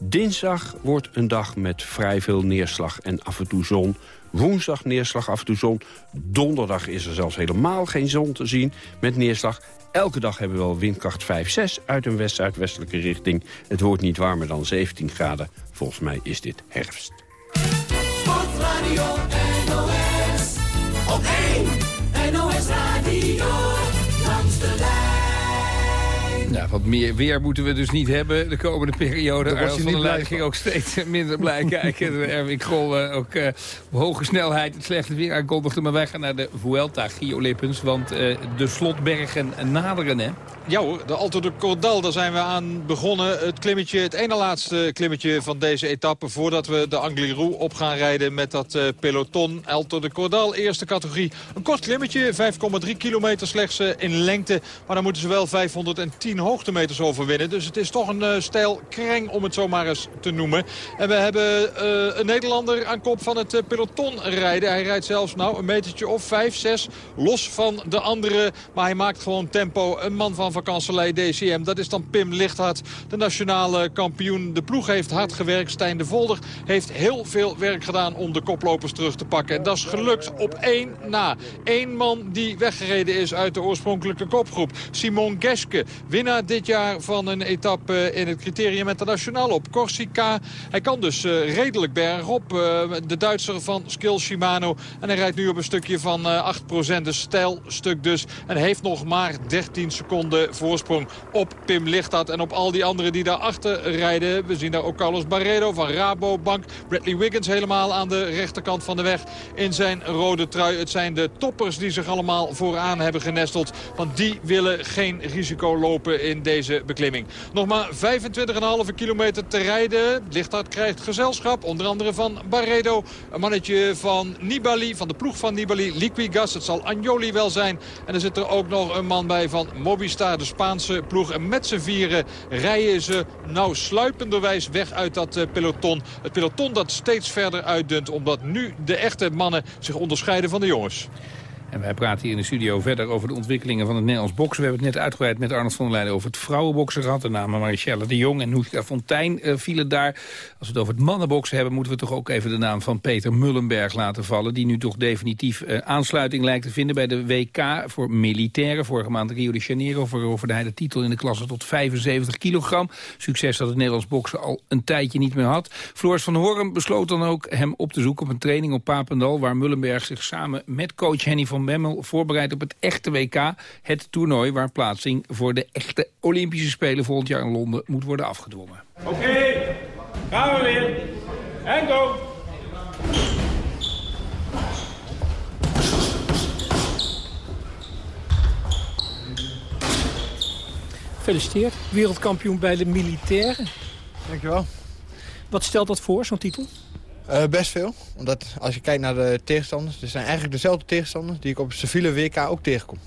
Dinsdag wordt een dag met vrij veel neerslag en af en toe zon. Woensdag neerslag, af en toe zon. Donderdag is er zelfs helemaal geen zon te zien met neerslag. Elke dag hebben we wel windkracht 5, 6 uit een west-zuidwestelijke richting. Het wordt niet warmer dan 17 graden. Volgens mij is dit herfst. Sportradio NOS, op 1 NOS Radio. Nou, wat meer weer moeten we dus niet hebben de komende periode. Arnold van der Leyen ging ook steeds minder blij [LAUGHS] kijken. Erwin Krol uh, ook uh, op hoge snelheid het slechte weer aankondigde. Maar wij gaan naar de Vuelta, Gio Lippens. Want uh, de slotbergen naderen, hè? Ja hoor, de Alto de Cordal, daar zijn we aan begonnen. Het klimmetje, het ene laatste klimmetje van deze etappe... voordat we de Angliru op gaan rijden met dat uh, peloton. Alto de Cordal, eerste categorie. Een kort klimmetje, 5,3 kilometer slechts uh, in lengte. Maar dan moeten ze wel 510 hoogtemeters overwinnen. Dus het is toch een uh, stijl kreng om het zomaar eens te noemen. En we hebben een Nederlander aan kop van het peloton rijden. Hij rijdt zelfs nou een metertje of 5, 6 los van de andere. Maar hij maakt gewoon tempo. Een man van vakanselij DCM. Dat is dan Pim Lichthart, de nationale kampioen. De ploeg heeft hard gewerkt. Stijn de Volder heeft heel veel werk gedaan om de koplopers terug te pakken. En dat is gelukt op één na. Eén man die weggereden is uit de oorspronkelijke kopgroep. Simon Geske, winnaar dit jaar van een etappe in het criterium internationaal op Corsica. Hij kan dus uh, redelijk bergop. Uh, de Duitser van Skill Shimano. En hij rijdt nu op een stukje van uh, 8%. Een stijl stuk dus. En heeft nog maar 13 seconden voorsprong op Pim Lichthart. En op al die anderen die daarachter rijden. We zien daar ook Carlos Barredo van Rabobank. Bradley Wiggins helemaal aan de rechterkant van de weg in zijn rode trui. Het zijn de toppers die zich allemaal vooraan hebben genesteld. Want die willen geen risico lopen in deze beklimming. Nog maar 25,5 kilometer te rijden. Lichthart krijgt gezelschap. Onder andere van Barredo. Een mannetje van Nibali, van de ploeg van Nibali. Liquigas, het zal Agnoli wel zijn. En er zit er ook nog een man bij van Mobistar, de Spaanse ploeg. En met z'n vieren rijden ze nou sluipenderwijs weg uit dat eh, peloton. Het peloton dat steeds verder uitdunt. Omdat nu de echte mannen zich onderscheiden van de jongens. En wij praten hier in de studio verder over de ontwikkelingen van het Nederlands boksen. We hebben het net uitgebreid met Arnold van der Leijden over het vrouwenboksen gehad. De namen Marichelle de Jong en Noeska Fontijn uh, vielen daar. Als we het over het mannenboksen hebben... moeten we toch ook even de naam van Peter Mullenberg laten vallen... die nu toch definitief uh, aansluiting lijkt te vinden bij de WK voor militairen. Vorige maand Rio de Janeiro veroverde hij de titel in de klasse tot 75 kilogram. Succes dat het Nederlands boksen al een tijdje niet meer had. Floris van Horen besloot dan ook hem op te zoeken op een training op Papendal... waar Mullenberg zich samen met coach Henny van Bemmel voorbereidt op het echte WK. Het toernooi waar plaatsing voor de echte Olympische Spelen volgend jaar in Londen moet worden afgedwongen. Oké, okay, gaan we weer. En go! Gefeliciteerd, wereldkampioen bij de militairen. Dankjewel. Wat stelt dat voor, zo'n titel? Uh, best veel. Omdat als je kijkt naar de tegenstanders... er zijn eigenlijk dezelfde tegenstanders die ik op civiele WK ook tegenkom.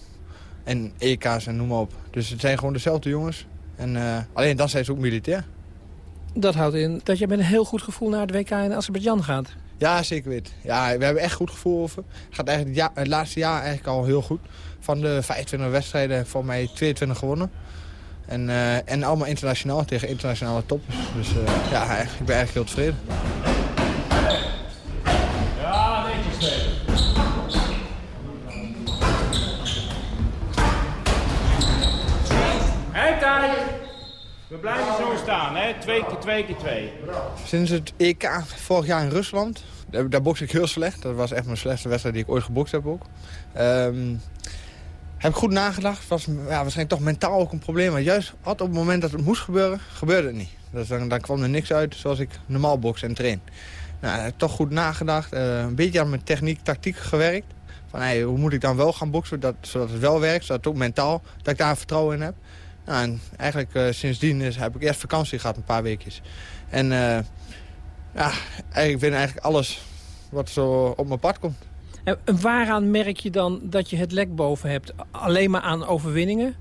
En EK's en noem maar op. Dus het zijn gewoon dezelfde jongens. En uh, alleen dan zijn ze ook militair. Dat houdt in dat je met een heel goed gevoel naar het WK in Azerbeidzjan gaat. Ja, zeker weten. Ja, we hebben echt goed gevoel over. Het gaat eigenlijk het, ja, het laatste jaar eigenlijk al heel goed. Van de 25 wedstrijden voor mij 22 gewonnen. En, uh, en allemaal internationaal tegen internationale toppers. Dus ja, ik ben eigenlijk heel tevreden. Ja, netjes spelen. Hé, tijd! We blijven zo staan, hè? Twee keer twee keer twee. Sinds het EK vorig jaar in Rusland, daar, daar bokste ik heel slecht. Dat was echt mijn slechtste wedstrijd die ik ooit gebokst heb ook. Um, heb ik goed nagedacht. Was ja, waarschijnlijk toch mentaal ook een probleem. Maar juist had op het moment dat het moest gebeuren, gebeurde het niet. Dus dan, kwam er niks uit zoals ik normaal boks en train. Nou, heb toch goed nagedacht. Uh, een beetje aan mijn techniek, tactiek gewerkt. Van, hey, hoe moet ik dan wel gaan boksen, dat, zodat het wel werkt. Zodat het ook mentaal, dat ik daar vertrouwen in heb. Nou, en eigenlijk uh, sindsdien is, heb ik eerst vakantie gehad, een paar weekjes. En uh, ja, ik vind eigenlijk alles wat zo op mijn pad komt. En waaraan merk je dan dat je het lek boven hebt? Alleen maar aan overwinningen?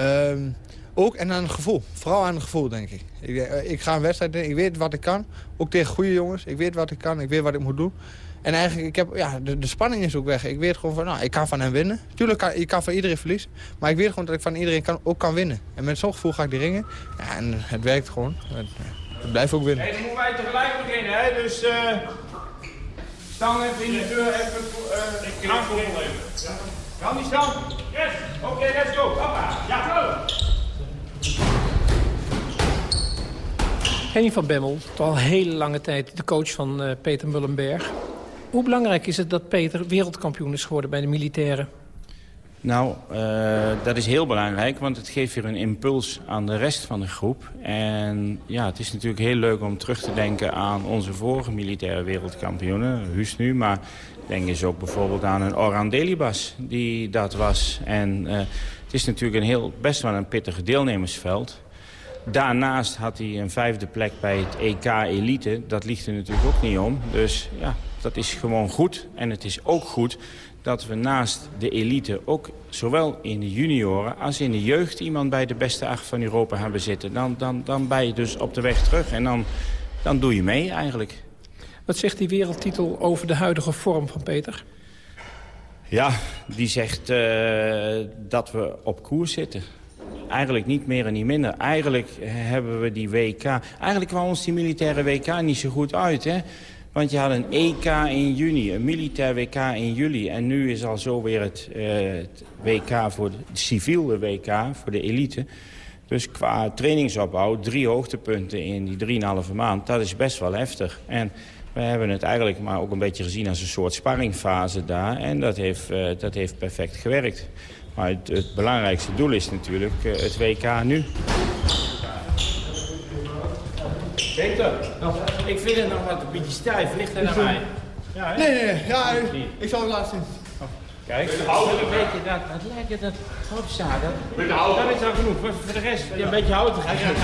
Um, ook en aan het gevoel. Vooral aan het gevoel, denk ik. Ik, ik ga een wedstrijd in, ik weet wat ik kan. Ook tegen goede jongens. Ik weet wat ik kan, ik weet wat ik moet doen. En eigenlijk, ik heb, ja, de, de spanning is ook weg. Ik weet gewoon van, nou, ik kan van hem winnen. Tuurlijk, kan, je kan van iedereen verliezen. Maar ik weet gewoon dat ik van iedereen kan, ook kan winnen. En met zo'n gevoel ga ik die ringen. Ja, en het werkt gewoon. Het, het blijft ook winnen. Hey, dan moeten wij tegelijk beginnen, hè. Dus, uh, stang even in de deur, even uh, aankomen. Ja. Kan die staan? Yes. Oké, okay, let's go. Papa. Ja, go. Henny van Bemmel, al een hele lange tijd de coach van uh, Peter Mullenberg. Hoe belangrijk is het dat Peter wereldkampioen is geworden bij de militairen? Nou, uh, dat is heel belangrijk, want het geeft weer een impuls aan de rest van de groep. En ja, het is natuurlijk heel leuk om terug te denken aan onze vorige militaire wereldkampioenen, Huus nu. Maar denk eens ook bijvoorbeeld aan een Oran Delibas, die dat was. En uh, het is natuurlijk een heel, best wel een pittige deelnemersveld. Daarnaast had hij een vijfde plek bij het EK Elite. Dat ligt er natuurlijk ook niet om. Dus ja, dat is gewoon goed. En het is ook goed dat we naast de elite ook zowel in de junioren als in de jeugd iemand bij de beste acht van Europa hebben zitten. Dan, dan, dan ben je dus op de weg terug en dan, dan doe je mee eigenlijk. Wat zegt die wereldtitel over de huidige vorm van Peter? Ja, die zegt uh, dat we op koers zitten. Eigenlijk niet meer en niet minder. Eigenlijk hebben we die WK... Eigenlijk kwam ons die militaire WK niet zo goed uit, hè? Want je had een EK in juni, een militair WK in juli. En nu is al zo weer het, het WK voor de, de civiele WK, voor de elite. Dus qua trainingsopbouw, drie hoogtepunten in die drieënhalve maand... dat is best wel heftig. En we hebben het eigenlijk maar ook een beetje gezien als een soort sparringfase daar. En dat heeft, uh, dat heeft perfect gewerkt. Maar het, het, belangrijkste doel is natuurlijk uh, het WK nu. Peter, ik vind het nog wat een beetje stijf. Ligt er naar mij? Ja, nee, nee, nee. Ja, ik, ik zal het laten zien. Kijk, een beetje dat, dat lijkt het hoofdzaken. Met de hout. Dat is al genoeg. Voor, voor de rest, ja, een beetje hout. Ja, ja.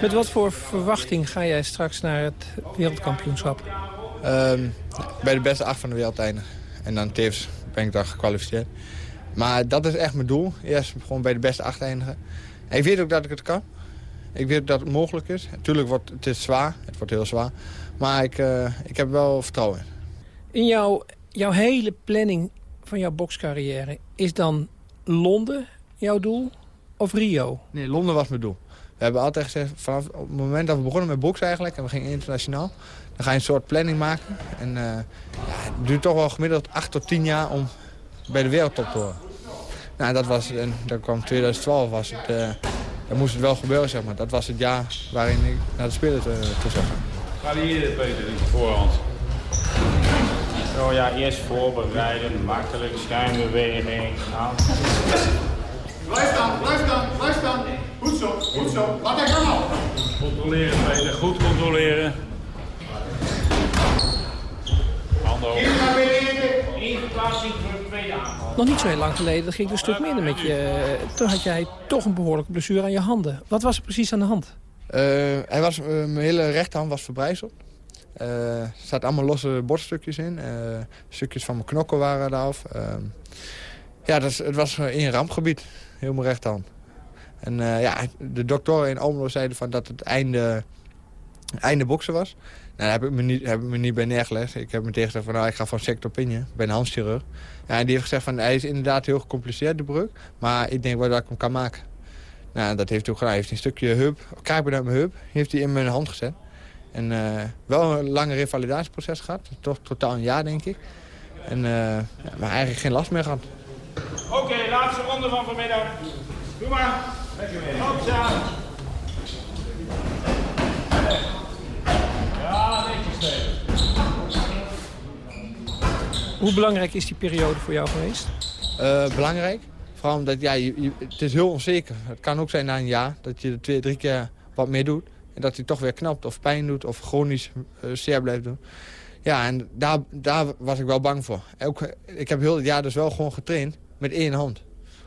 Met wat voor verwachting ga jij straks naar het wereldkampioenschap? Ehm, bij de beste acht van de wereld eindigen. En dan tevens ben ik dan gekwalificeerd. Maar dat is echt mijn doel. Eerst gewoon bij de beste acht eindigen. En ik weet ook dat ik het kan. Ik weet ook dat het mogelijk is. Natuurlijk wordt het is zwaar. Het wordt heel zwaar. Maar ik, uh, ik heb wel vertrouwen in. In jouw, jouw hele planning van jouw bokscarrière... is dan Londen jouw doel of Rio? Nee, Londen was mijn doel. We hebben altijd gezegd, vanaf het moment dat we begonnen met boksen eigenlijk... en we gingen internationaal, dan ga je een soort planning maken. En uh, ja, het duurt toch wel gemiddeld 8 tot 10 jaar om bij de wereldtop te horen. Nou, dat was, en dat kwam 2012, was het, uh, dat moest het wel gebeuren, zeg maar. Dat was het jaar waarin ik naar de Spelen te, te zag. Ga hier, Peter, in de voorhand. Zo ja, eerst voorbereiden, makkelijk, schijnbeweging. Nou. Blijf staan, blijf staan, blijf staan. Goed zo, goed zo. Laat hij gaan nou. Controleren, Peter, goed controleren. Voor de tweede aanval. Nog niet zo heel lang geleden, dat ging een stuk minder met je. Toen had jij toch een behoorlijke blessure aan je handen. Wat was er precies aan de hand? Uh, hij was, uh, mijn hele rechterhand was verbrijzeld. Uh, er zaten allemaal losse borststukjes in. stukjes van mijn knokken waren eraf. ja, dat is, het was in rampgebied, heel mijn rechterhand. En ja, de doktoren in Almelo zeiden van dat het einde, einde boksen was. Nou, daar heb ik, me niet, heb ik me niet bij neergelegd. Ik heb meteen gezegd van nou, ik ga van sector opinion. bij een handchirurg. Ja, en die heeft gezegd van hij is inderdaad heel gecompliceerd, de breuk. Maar ik denk wel dat ik hem kan maken. Nou, dat heeft hij ook gedaan. Hij heeft een stukje heup, kraakbeen uit mijn heup, heeft hij in mijn hand gezet. En uh, wel een lange revalidatieproces gehad. Toch totaal een jaar, denk ik. En, uh, ja, maar eigenlijk geen last meer gehad. Oké, laatste ronde van vanmiddag. Doe maar. Lekker weer. Opstaan. Hoe belangrijk is die periode voor jou geweest? Uh, belangrijk. Vooral omdat ja, het is heel onzeker. Het kan ook zijn na een jaar dat je er twee, drie keer wat meer doet. En dat hij toch weer knapt of pijn doet of chronisch uh, zeer blijft doen. Ja, en daar, daar was ik wel bang voor. Ook, ik heb heel het jaar dus wel gewoon getraind met één hand.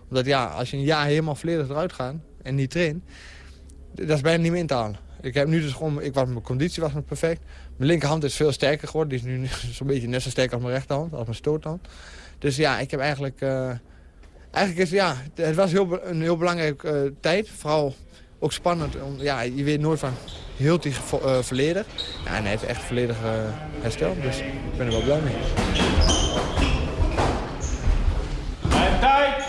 Omdat ja, als je een jaar helemaal volledig eruit gaat en niet traint... dat is bijna niet meer in te halen. Ik heb nu dus gewoon, ik was, mijn conditie was nog perfect. Mijn linkerhand is veel sterker geworden. Die is nu [LAUGHS] zo'n beetje net zo sterk als mijn rechterhand, als mijn stoothand. Dus ja, ik heb eigenlijk... Uh, eigenlijk is ja, het was heel, een heel belangrijke uh, tijd. Vooral ook spannend. Ja, je weet nooit van heel die uh, verleden. Ja, en hij heeft echt volledig uh, hersteld. Dus ik ben er wel blij mee. En tijd!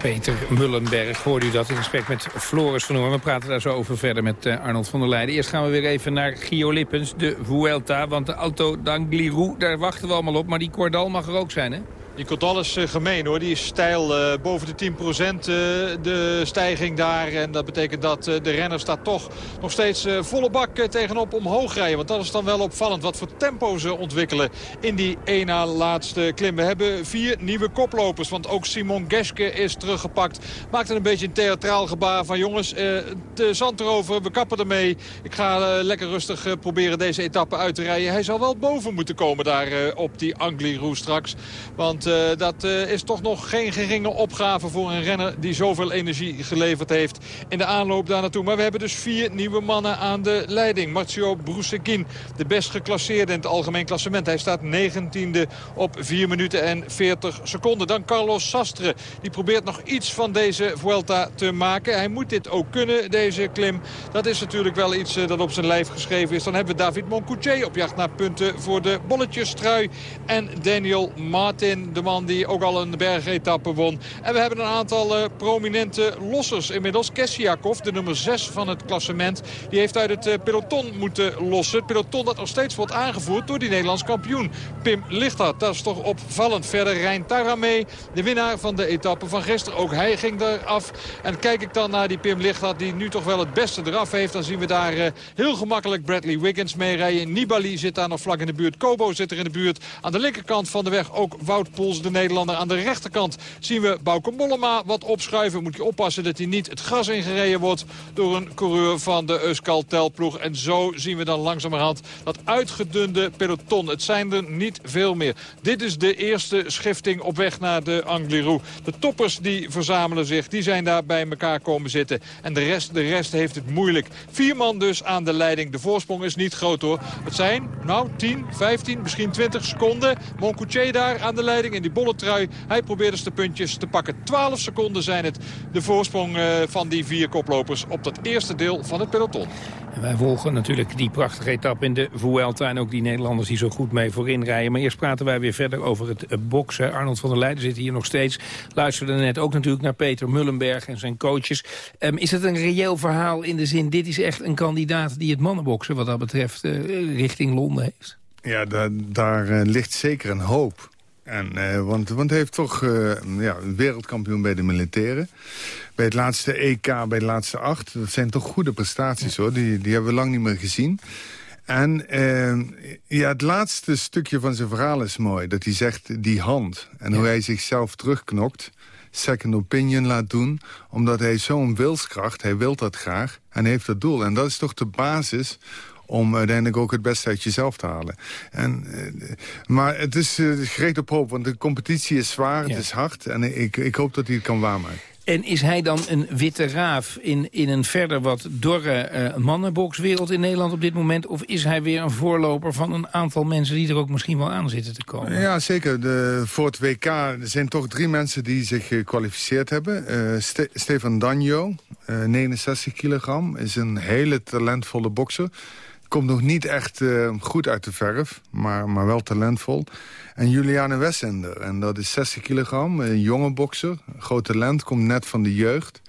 Peter Mullenberg, hoorde u dat in gesprek met Floris van Oor. We praten daar zo over verder met uh, Arnold van der Leijden. Eerst gaan we weer even naar Gio Lippens, de Vuelta. Want de Auto d'Angliru, daar wachten we allemaal op. Maar die Cordal mag er ook zijn, hè? Die is uh, gemeen hoor. Die is stijl uh, boven de 10% uh, de stijging daar. En dat betekent dat de renner staat toch nog steeds volle bak tegenop omhoog rijden. Want dat is dan wel opvallend wat voor tempo ze ontwikkelen in die ene laatste klim. We hebben vier nieuwe koplopers. Want ook Simon Geske is teruggepakt. Maakte een beetje een theatraal gebaar van jongens, de zand erover. We kappen ermee. Ik ga lekker rustig proberen deze etappe uit te rijden. Hij zal wel boven moeten komen daar op die Angliru straks. Want uh, dat uh, is toch nog geen geringe opgave voor een renner die zoveel energie geleverd heeft in de aanloop daar naartoe. Maar we hebben dus vier nieuwe mannen aan de leiding. Marcio Brousekin, de best geclasseerde in het algemeen klassement. Hij staat 19e op 4 minuten en 40 seconden. Dan Carlos Sastre, die probeert nog iets van deze Vuelta te maken. Hij moet dit ook kunnen, deze klim. Dat is natuurlijk wel iets uh, dat op zijn lijf geschreven is. Dan hebben we David Moncoutier op jacht naar punten voor de bolletjestrui. En Daniel Martin, de man die ook al een bergetappe won. En we hebben een aantal uh, prominente lossers inmiddels. Kessiakov, de nummer 6 van het klassement, die heeft uit het uh, peloton moeten lossen. Het peloton dat nog steeds wordt aangevoerd door die Nederlands kampioen. Pim Lichthart, dat is toch opvallend. Verder Rijn Taramee, de winnaar van de etappe van gisteren. Ook hij ging eraf. En kijk ik dan naar die Pim Lichthart, die nu toch wel het beste eraf heeft. Dan zien we daar uh, heel gemakkelijk Bradley Wiggins mee rijden. Nibali zit daar nog vlak in de buurt. Kobo zit er in de buurt. Aan de linkerkant van de weg ook Wout De Nederlander. Aan de rechterkant zien we Bauke Mollema wat opschuiven. Moet je oppassen dat hij niet het gras ingereden wordt door een coureur van de Euskaltel-ploeg. En zo zien we dan langzamerhand dat uitgedunde peloton. Het zijn er niet veel meer. Dit is de eerste schifting op weg naar de Angliru. De toppers die verzamelen zich, die zijn daar bij elkaar komen zitten. En de rest, de rest heeft het moeilijk. Vier man dus aan de leiding. De voorsprong is niet groot hoor. Het zijn, nou, 10, 15, misschien 20 seconden. Moncoutier daar aan de leiding in die bolle trui. Hij probeert dus de puntjes te pakken. 12 seconden zijn het de voorsprong uh, van die vier koplopers op dat eerste deel van het peloton. En wij volgen natuurlijk die prachtige etappe in de Vuelta... en ook die Nederlanders die zo goed mee voorin rijden. Maar eerst praten wij weer verder over het uh, boksen. Arnold van der Leijden zit hier nog steeds. Luisterde net ook natuurlijk naar Peter Mullenberg en zijn coaches. Um, is het een reëel verhaal in de zin... dit is echt een kandidaat die het mannenboksen wat dat betreft uh, richting Londen heeft? Ja, daar, daar uh, ligt zeker een hoop. En, uh, want, want hij heeft toch uh, ja, wereldkampioen bij de militairen. Bij het laatste EK, bij de laatste acht. Dat zijn toch goede prestaties hoor. Die, die hebben we lang niet meer gezien. En uh, ja, het laatste stukje van zijn verhaal is mooi. Dat hij zegt, die hand. En ja. hoe hij zichzelf terugknokt. Second opinion laat doen. Omdat hij zo'n wilskracht, hij wil dat graag. En heeft dat doel. En dat is toch de basis om uiteindelijk ook het beste uit jezelf te halen. En, uh, maar het is gereed op hoop, want de competitie is zwaar, ja. het is hard. En ik, ik hoop dat hij het kan waarmaken. En is hij dan een witte raaf in, in een verder wat dorre uh, mannenbokswereld in Nederland op dit moment? Of is hij weer een voorloper van een aantal mensen die er ook misschien wel aan zitten te komen? Ja, zeker. De, voor het WK er zijn toch drie mensen die zich gekwalificeerd hebben. Uh, Ste Stefan Danjo, uh, 69 kilogram, is een hele talentvolle bokser. Komt nog niet echt uh, goed uit de verf, maar, maar wel talentvol. En Juliane Wessender, en dat is 60 kilogram, een jonge bokser. Groot talent, komt net van de jeugd.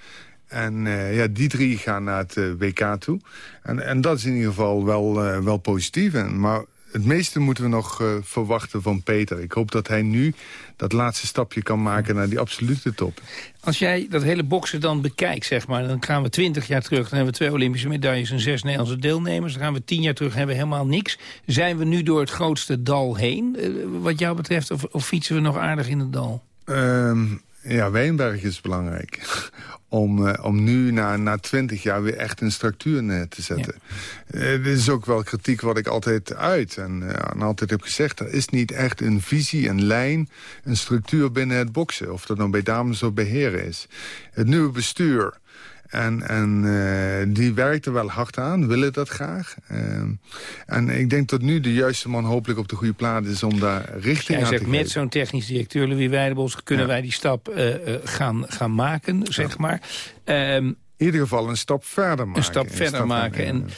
En uh, ja, die drie gaan naar het uh, WK toe. En, en dat is in ieder geval wel, wel positief. En, maar het meeste moeten we nog uh, verwachten van Peter. Ik hoop dat hij nu dat laatste stapje kan maken naar die absolute top. Als jij dat hele boksen dan bekijkt, zeg maar, dan gaan we twintig jaar terug. Dan hebben we twee Olympische medailles en zes Nederlandse deelnemers. Dan gaan we tien jaar terug, hebben we helemaal niks. Zijn we nu door het grootste dal heen, uh, wat jou betreft? Of, of, fietsen we nog aardig in het dal? Um, ja, Wijnberg is belangrijk. [LAUGHS] om, uh, om nu na, na 20 jaar weer echt een structuur neer te zetten. Ja. Uh, dit is ook wel kritiek wat ik altijd uit en, uh, en altijd heb gezegd. Er is niet echt een visie, een lijn, een structuur binnen het boksen. Of dat nou bij dames of bij heren is. Het nieuwe bestuur en, en uh, die werkt er wel hard aan, willen dat graag. Uh, en ik denk dat nu de juiste man hopelijk op de goede plaats is om daar richting Jij aan zegt, te met zo'n technisch directeur Louis Weidebos kunnen ja. wij die stap uh, gaan, gaan maken, zeg ja. maar. Um, in ieder geval een stap verder maken. Een stap verder stap maken. En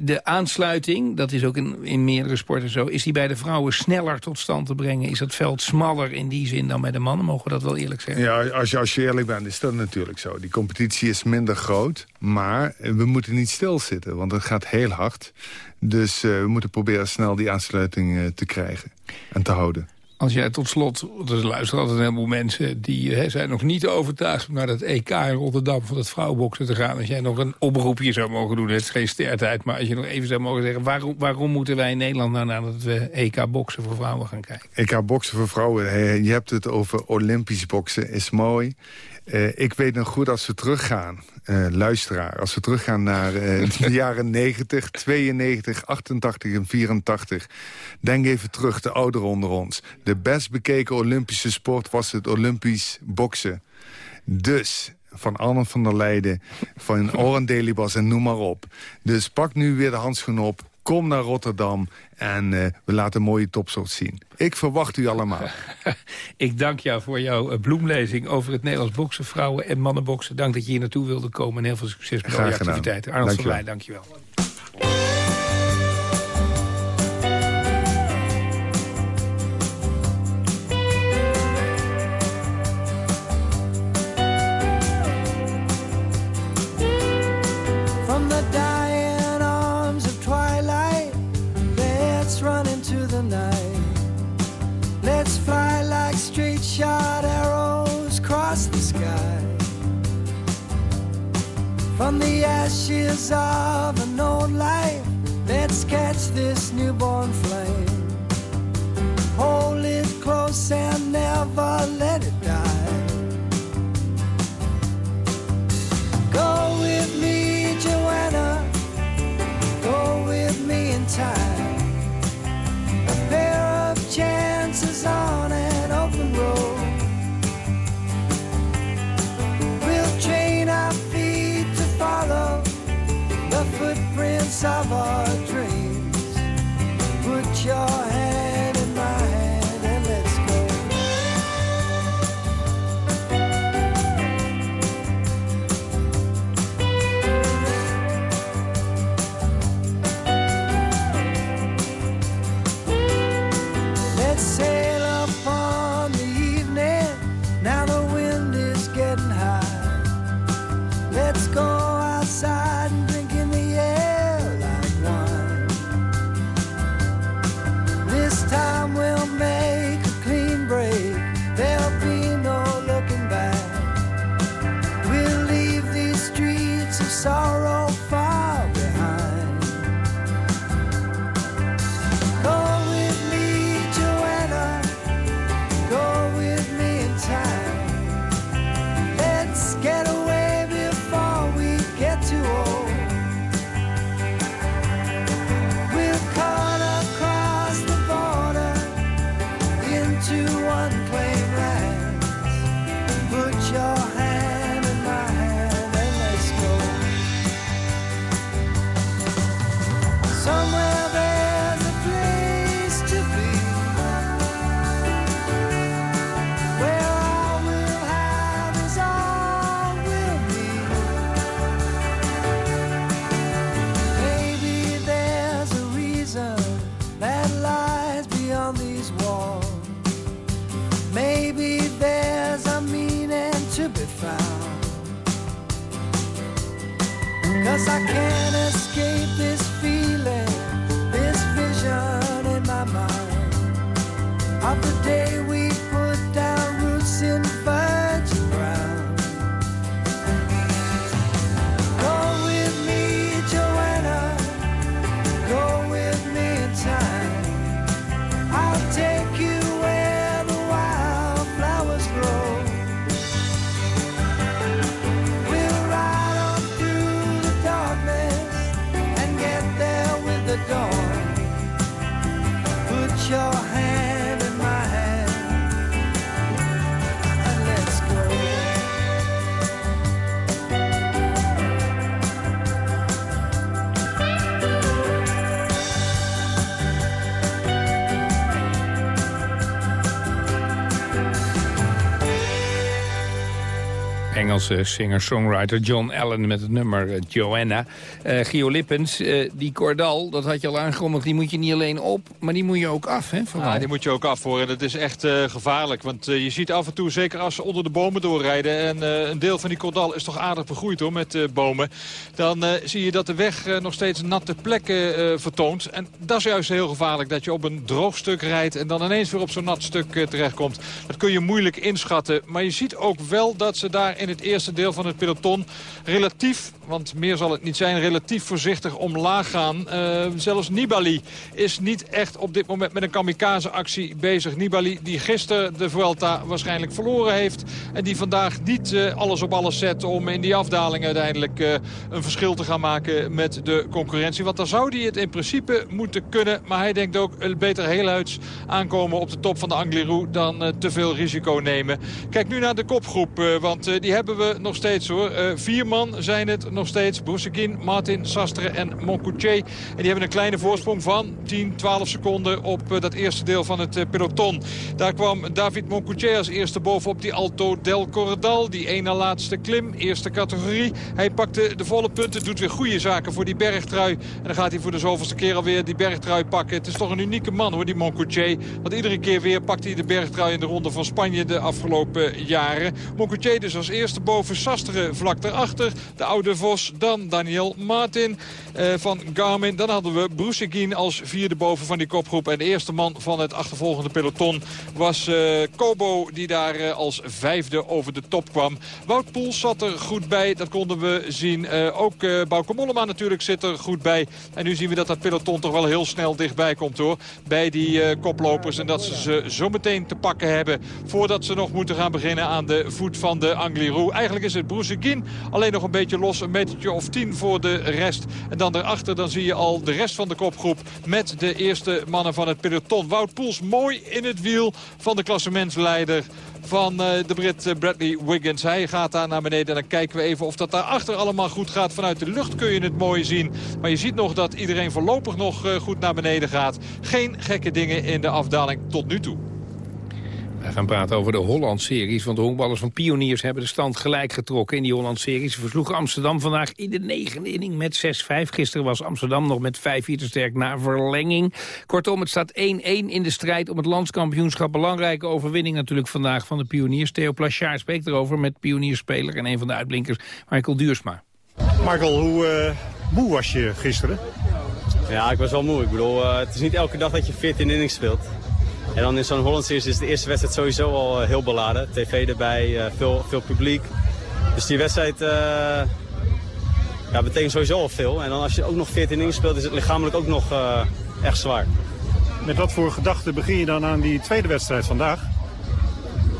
de aansluiting, dat is ook in, in meerdere sporten zo... is die bij de vrouwen sneller tot stand te brengen? Is het veld smaller in die zin dan bij de mannen? Mogen we dat wel eerlijk zeggen? Ja, als je, als je eerlijk bent, is dat natuurlijk zo. Die competitie is minder groot. Maar we moeten niet stilzitten, want het gaat heel hard. Dus uh, we moeten proberen snel die aansluiting uh, te krijgen en te houden. Als jij tot slot, er luisteren altijd een heleboel mensen... die he, zijn nog niet overtuigd om naar het EK in Rotterdam... van het vrouwenboksen te gaan. Als jij nog een oproepje zou mogen doen, het is geen stertijd... maar als je nog even zou mogen zeggen... waarom, waarom moeten wij in Nederland nou naar het EK boksen voor vrouwen gaan kijken? EK boksen voor vrouwen, je hebt het over Olympisch boksen, is mooi... Uh, ik weet nog goed als we teruggaan, uh, luisteraar... als we teruggaan naar uh, [LAUGHS] de jaren 90, 92, 88 en 84... denk even terug, de ouderen onder ons. De best bekeken Olympische sport was het Olympisch boksen. Dus van Arnold van der Leijden, van [LAUGHS] Oren Delibas en noem maar op. Dus pak nu weer de handschoen op, kom naar Rotterdam en uh, we laten een mooie topsoort zien. Ik verwacht u allemaal. [LAUGHS] Ik dank jou voor jouw bloemlezing over het Nederlands boksen, vrouwen en mannenboksen. Dank dat je hier naartoe wilde komen en heel veel succes met al je activiteiten. Arnold van Leij, dank From the ashes of an old life, let's catch this newborn flame. Hold it close and never let it die. Go with me, Joanna. Go with me in time. A pair of chances on it. footprints of our dreams. Put your hand your Engelse singer-songwriter John Allen met het nummer eh, Joanna. Eh Gio Lippens, eh, die Cordal, dat had je al aangekondigd, die moet je niet alleen op, maar die moet je ook af, hè? vooral. Ja, die moet je ook afvoeren. Dat is echt gevaarlijk. Want je ziet af en toe, zeker als ze onder de bomen doorrijden... en een deel van die kordal is toch aardig begroeid hoor, met bomen... dan zie je dat de weg nog steeds natte plekken vertoont. En dat is juist heel gevaarlijk, dat je op een droog stuk rijdt... en dan ineens weer op zo'n nat stuk terechtkomt. Dat kun je moeilijk inschatten. Maar je ziet ook wel dat ze daar in het eerste deel van het peloton... relatief, want meer zal het niet zijn, relatief voorzichtig omlaag gaan. Eh, zelfs Nibali is niet echt op dit moment met een kamikaze-actie bezig. Nibali die gisteren de Vuelta waarschijnlijk verloren heeft... en die vandaag niet eh, alles op alles zet om in die afdaling uiteindelijk eh, een verschil te gaan maken met de concurrentie. Want dan zou hij het in principe moeten kunnen. Maar hij denkt ook beter heel huids aankomen op de top van de Angliru dan te veel risico nemen. Kijk nu naar de kopgroep, want die hebben we nog steeds hoor. Eh, vier man zijn het nog steeds. Boussegin, Martin, Sastre en Moncoutier. En die hebben een kleine voorsprong van 10, 12 seconden op eh, dat eerste deel van het eh, peloton. Daar kwam David Moncoutier als eerste bovenop die Alto del Cordal. Die ene laatste klim, eerste categorie. Hij pakte de volle punten, doet weer goede zaken voor die bergtrui. En dan gaat hij voor de zoveelste keer alweer die bergtrui pakken. Het is toch een unieke man hoor, die Moncoutier. Want iedere keer weer pakt hij de bergtrui in de ronde van Spanje de afgelopen jaren. Moncoutier dus als eerste boven Sastere vlak daarachter. De oude Vos, dan Daniel Martin eh, van Garmin. Dan hadden we Bruseguin als vierde boven van die kopgroep. En de eerste man van het achtervolgende peloton was eh, Kobo... die daar eh, als vijfde over de top kwam. Wout Poels zat er goed bij, dat konden we zien. Eh, ook eh Bauke Mollema natuurlijk zit er goed bij. En nu zien we dat dat peloton toch wel heel snel dichtbij komt hoor. Bij die eh, koplopers. En dat ze ze zo meteen te pakken hebben... voordat ze nog moeten gaan beginnen aan de voet van de Eigenlijk is het Bruseguin alleen nog een beetje los. Een metertje of tien voor de rest. En dan daarachter dan zie je al de rest van de kopgroep... met de eerste mannen van het peloton. Wout Poels mooi in het wiel van de klassementsleider van eh, de Brit eh, Bradley Wiggins. Hij gaat daar naar beneden en dan kijken we even of dat daarachter allemaal goed gaat. Vanuit de lucht kun je het mooi zien. Maar je ziet nog dat iedereen voorlopig nog eh, goed naar beneden gaat. Geen gekke dingen in de afdaling tot nu toe. We gaan praten over de Holland-series, want de honkballers van Pioniers hebben de stand gelijk getrokken in die Holland-series. Ze versloegen Amsterdam vandaag in de negende inning met 6-5. Gisteren was Amsterdam nog met 5-4 te sterk na verlenging. Kortom, het staat 1-1 in de strijd om het landskampioenschap. Belangrijke overwinning natuurlijk vandaag van de Pioniers. Theo Plachard spreekt erover met pionierspeler en een van de uitblinkers, Michael Duursma. Michael, hoe eh, moe was je gisteren? Ja, ik was wel moe. Ik bedoel, eh, het is niet elke dag dat je 14 innings speelt. En dan in zo'n Holland Series is de eerste wedstrijd sowieso al eh, heel beladen. TV erbij, eh, veel, veel publiek. Dus die wedstrijd eh, ja, betekent sowieso al veel. En dan als je ook nog 14 innings speelt, is het lichamelijk ook nog echt zwaar. Met wat voor gedachten begin je dan aan die tweede wedstrijd vandaag?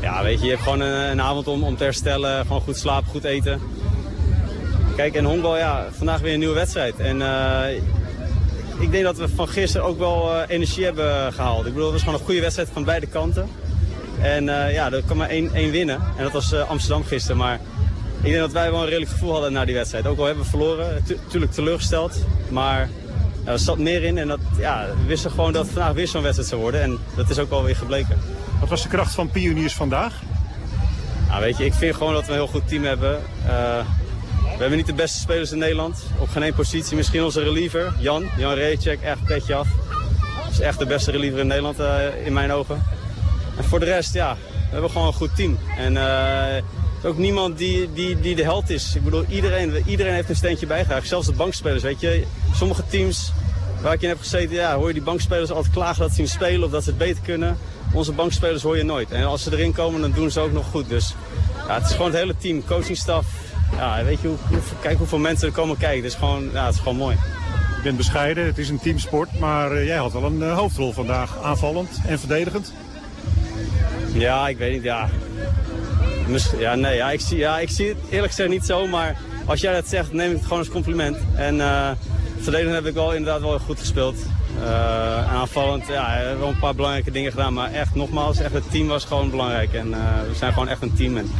Ja, weet je, je hebt gewoon een, een avond om, om te herstellen. Gewoon goed slapen, goed eten. Kijk, en honkbal, ja, vandaag weer een nieuwe wedstrijd. En ik denk dat we van gisteren ook wel eh, energie hebben gehaald. Ik bedoel, het was gewoon een goede wedstrijd van beide kanten. En eh, ja, er kwam maar één, één winnen. En dat was eh, Amsterdam gisteren. Maar ik denk dat wij wel een redelijk gevoel hadden na die wedstrijd. Ook al hebben we verloren, natuurlijk teleurgesteld. Maar ja, er zat meer in en dat, ja, we wisten gewoon dat het vandaag weer zo'n wedstrijd zou worden. En dat is ook wel weer gebleken. Wat was de kracht van Pioniers vandaag? Nou, weet je, ik vind gewoon dat we een heel goed team hebben. Eh, we hebben niet de beste spelers in Nederland. Op geen één positie. Misschien onze reliever, Jan. Jan Reetjek, echt petje af. Dat is echt de beste reliever in Nederland uh, in mijn ogen. En voor de rest, ja, we hebben gewoon een goed team. En uh, ook niemand die, die, die de held is. Ik bedoel, iedereen, iedereen heeft een steentje bijgedragen. Zelfs de bankspelers, weet je. Sommige teams waar ik in heb gezeten, ja, hoor je die bankspelers altijd klagen dat ze niet spelen of dat ze het beter kunnen. Onze bankspelers hoor je nooit. En als ze erin komen, dan doen ze ook nog goed. Dus ja, het is gewoon het hele team, coachingstaf. Ja, weet je, hoe, hoe, kijk hoeveel mensen er komen kijken. Het is gewoon, ja, het is gewoon mooi. Je bent bescheiden, het is een teamsport, maar uh, jij had wel een uh, hoofdrol vandaag. Aanvallend en verdedigend. Ja, ik weet niet, ja. Ja, nee, ja, ik, zie, ja, ik zie het eerlijk gezegd niet zo, maar als jij dat zegt, neem ik het gewoon als compliment. En uh, verdedigend heb ik wel inderdaad wel goed gespeeld. Uh, aanvallend, ja, we hebben wel een paar belangrijke dingen gedaan. Maar echt, nogmaals, echt het team was gewoon belangrijk. En uh, we zijn gewoon echt een team. En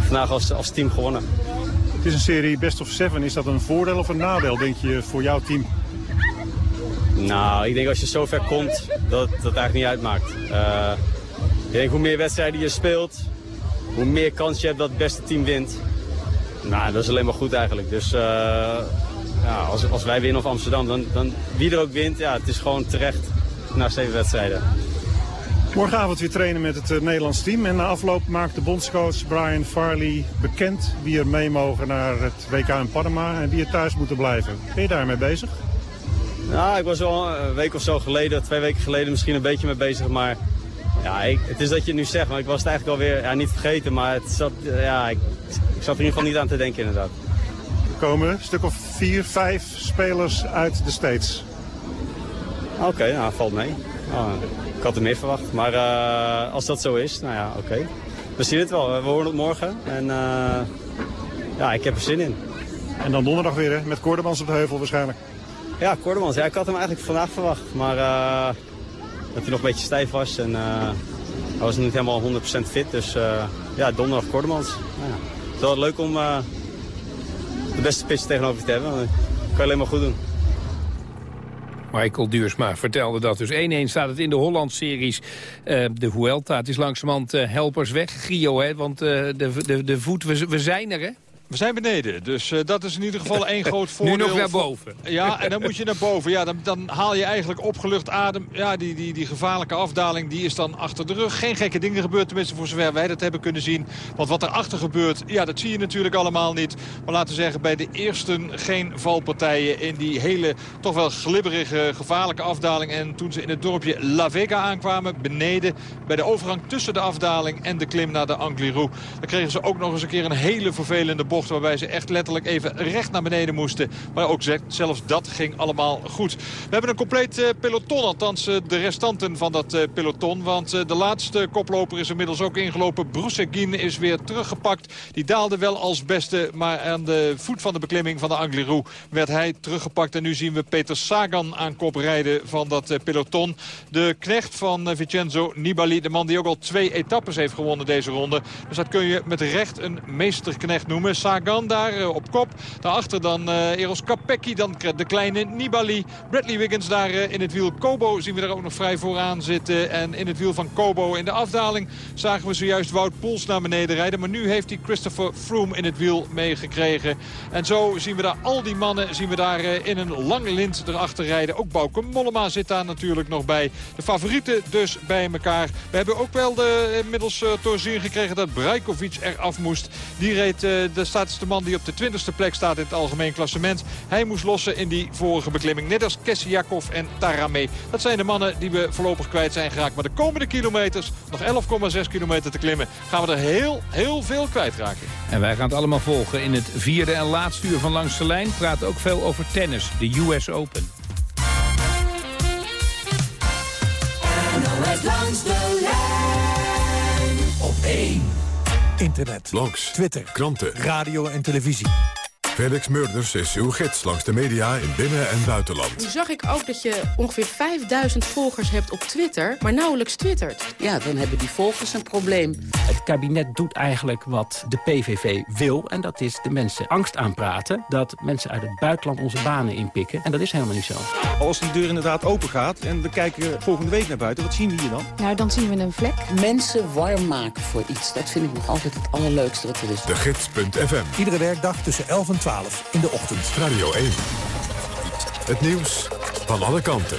vandaag als, als team gewonnen. Het is een serie best of seven. Is dat een voordeel of een nadeel, denk je, voor jouw team? Nou, ik denk als je zo ver komt, dat dat eigenlijk niet uitmaakt. Uh, ik denk hoe meer wedstrijden je speelt, hoe meer kans je hebt dat het beste team wint. Nou, dat is alleen maar goed eigenlijk. Dus ja, als, als wij winnen of Amsterdam, dan, dan wie er ook wint, ja, het is gewoon terecht na zeven wedstrijden. Morgenavond weer trainen met het uh, Nederlands team. En na afloop maakt de bondscoach Brian Farley bekend wie er mee mogen naar het WK in Panama en wie er thuis moeten blijven. Ben je daarmee bezig? Nou, ik was al een week of zo geleden, twee weken geleden misschien een beetje mee bezig. Maar ja, ik, het is dat je het nu zegt, maar ik was het eigenlijk alweer ja, niet vergeten. Maar het zat, ja, ik, ik zat er in ieder geval niet aan te denken inderdaad komen een stuk of vier, vijf spelers uit de States. Oké, okay, nou, valt mee. Oh, ik had er meer verwacht. Maar uh, als dat zo is, nou ja, oké. Okay. We zien het wel. We horen het morgen. En uh, ja, ik heb er zin in. En dan donderdag weer, hè? Met Koordemans op de heuvel waarschijnlijk. Ja, Koordemans. Ja, ik had hem eigenlijk vandaag verwacht. Maar uh, dat hij nog een beetje stijf was. En hij was niet helemaal 100% fit. Dus ja, donderdag Koordemans. Nou, ja. Het is wel leuk om de beste pitch tegenover te hebben. Dat kan je alleen maar goed doen. Michael Duursma vertelde dat. Dus 1-1 staat het in de Holland-series. Uh, de Vuelta, het is langzamerhand uh, helpers weg, Gio. Hè? Want uh, de, de, de voet, we, we zijn er, hè? We zijn beneden, dus uh, dat is in ieder geval één [LAUGHS] groot voordeel. Nu nog naar boven. [LAUGHS] Ja, en dan moet je naar boven. Ja, dan, dan haal je eigenlijk opgelucht adem. Ja, die, die, die gevaarlijke afdaling die is dan achter de rug. Geen gekke dingen gebeurd, tenminste voor zover wij dat hebben kunnen zien. Want wat erachter gebeurt, ja, dat zie je natuurlijk allemaal niet. Maar laten we zeggen, bij de eerste geen valpartijen in die hele toch wel glibberige, gevaarlijke afdaling. En toen ze in het dorpje La Vega aankwamen, beneden, bij de overgang tussen de afdaling en de klim naar de Angliru. Dan kregen ze ook nog eens een keer een hele vervelende bocht waarbij ze echt letterlijk even recht naar beneden moesten. Maar ook zelfs dat ging allemaal goed. We hebben een compleet uh, peloton, althans uh, de restanten van dat uh, peloton. Want de laatste koploper is inmiddels ook ingelopen. Broesegin is weer teruggepakt. Die daalde wel als beste, maar aan de voet van de beklimming van de Angliru werd hij teruggepakt. En nu zien we Peter Sagan aan kop rijden van dat peloton. De knecht van Vincenzo Nibali, de man die ook al twee etappes heeft gewonnen deze ronde. Dus dat kun je met recht een meesterknecht noemen. Sagan daar uh, op kop. Daarachter dan uh, Eros Capecchi, dan de kleine Nibali. Bradley Wiggins daar uh, in het wiel. Kobo zien we er ook nog vrij vooraan zitten. En in het wiel van Kobo in de afdaling zagen we zojuist Wout Poels naar beneden rijden. Maar nu heeft hij Christopher Froome in het wiel meegekregen. En zo zien we daar al die mannen zien we daar in een lange lint erachter rijden. Ook Bauke Mollema zit daar natuurlijk nog bij. De favorieten dus bij elkaar. We hebben ook wel de, inmiddels uh, gekregen dat Brajkovic eraf moest. Die reed, uh, de staat is de man die op de 20e plek staat in het algemeen klassement. Hij moest lossen in die vorige beklimming. Net als Kessiakov en Tarame. Dat zijn de mannen die we voorlopig kwijt zijn geraakt. Maar de komende kilometers, nog 11,6 kilometer te klimmen... gaan we er heel, heel veel kwijtraken. En wij gaan het allemaal volgen in het vierde en laatste uur van Langs de Lijn. Praat ook veel over tennis, de US Open. NOS langs de lijn op 1. Internet, blogs, Twitter, kranten, radio en televisie. Felix Murders is uw gids langs de media in binnen- en buitenland. Nu zag ik ook dat je ongeveer 5000 volgers hebt op Twitter, maar nauwelijks twittert. Ja, dan hebben die volgers een probleem. Het kabinet doet eigenlijk wat de PVV wil. En dat is de mensen angst aanpraten. Dat mensen uit het buitenland onze banen inpikken. En dat is helemaal niet zo. Als die deur inderdaad open gaat en we kijken volgende week naar buiten, wat zien we hier dan? Nou, dan zien we een vlek. Mensen warm maken voor iets, dat vind ik nog altijd het allerleukste wat er is. De Gids.fm. Iedere werkdag tussen 11 en 12 in de ochtend. Radio 1. Het nieuws van alle kanten.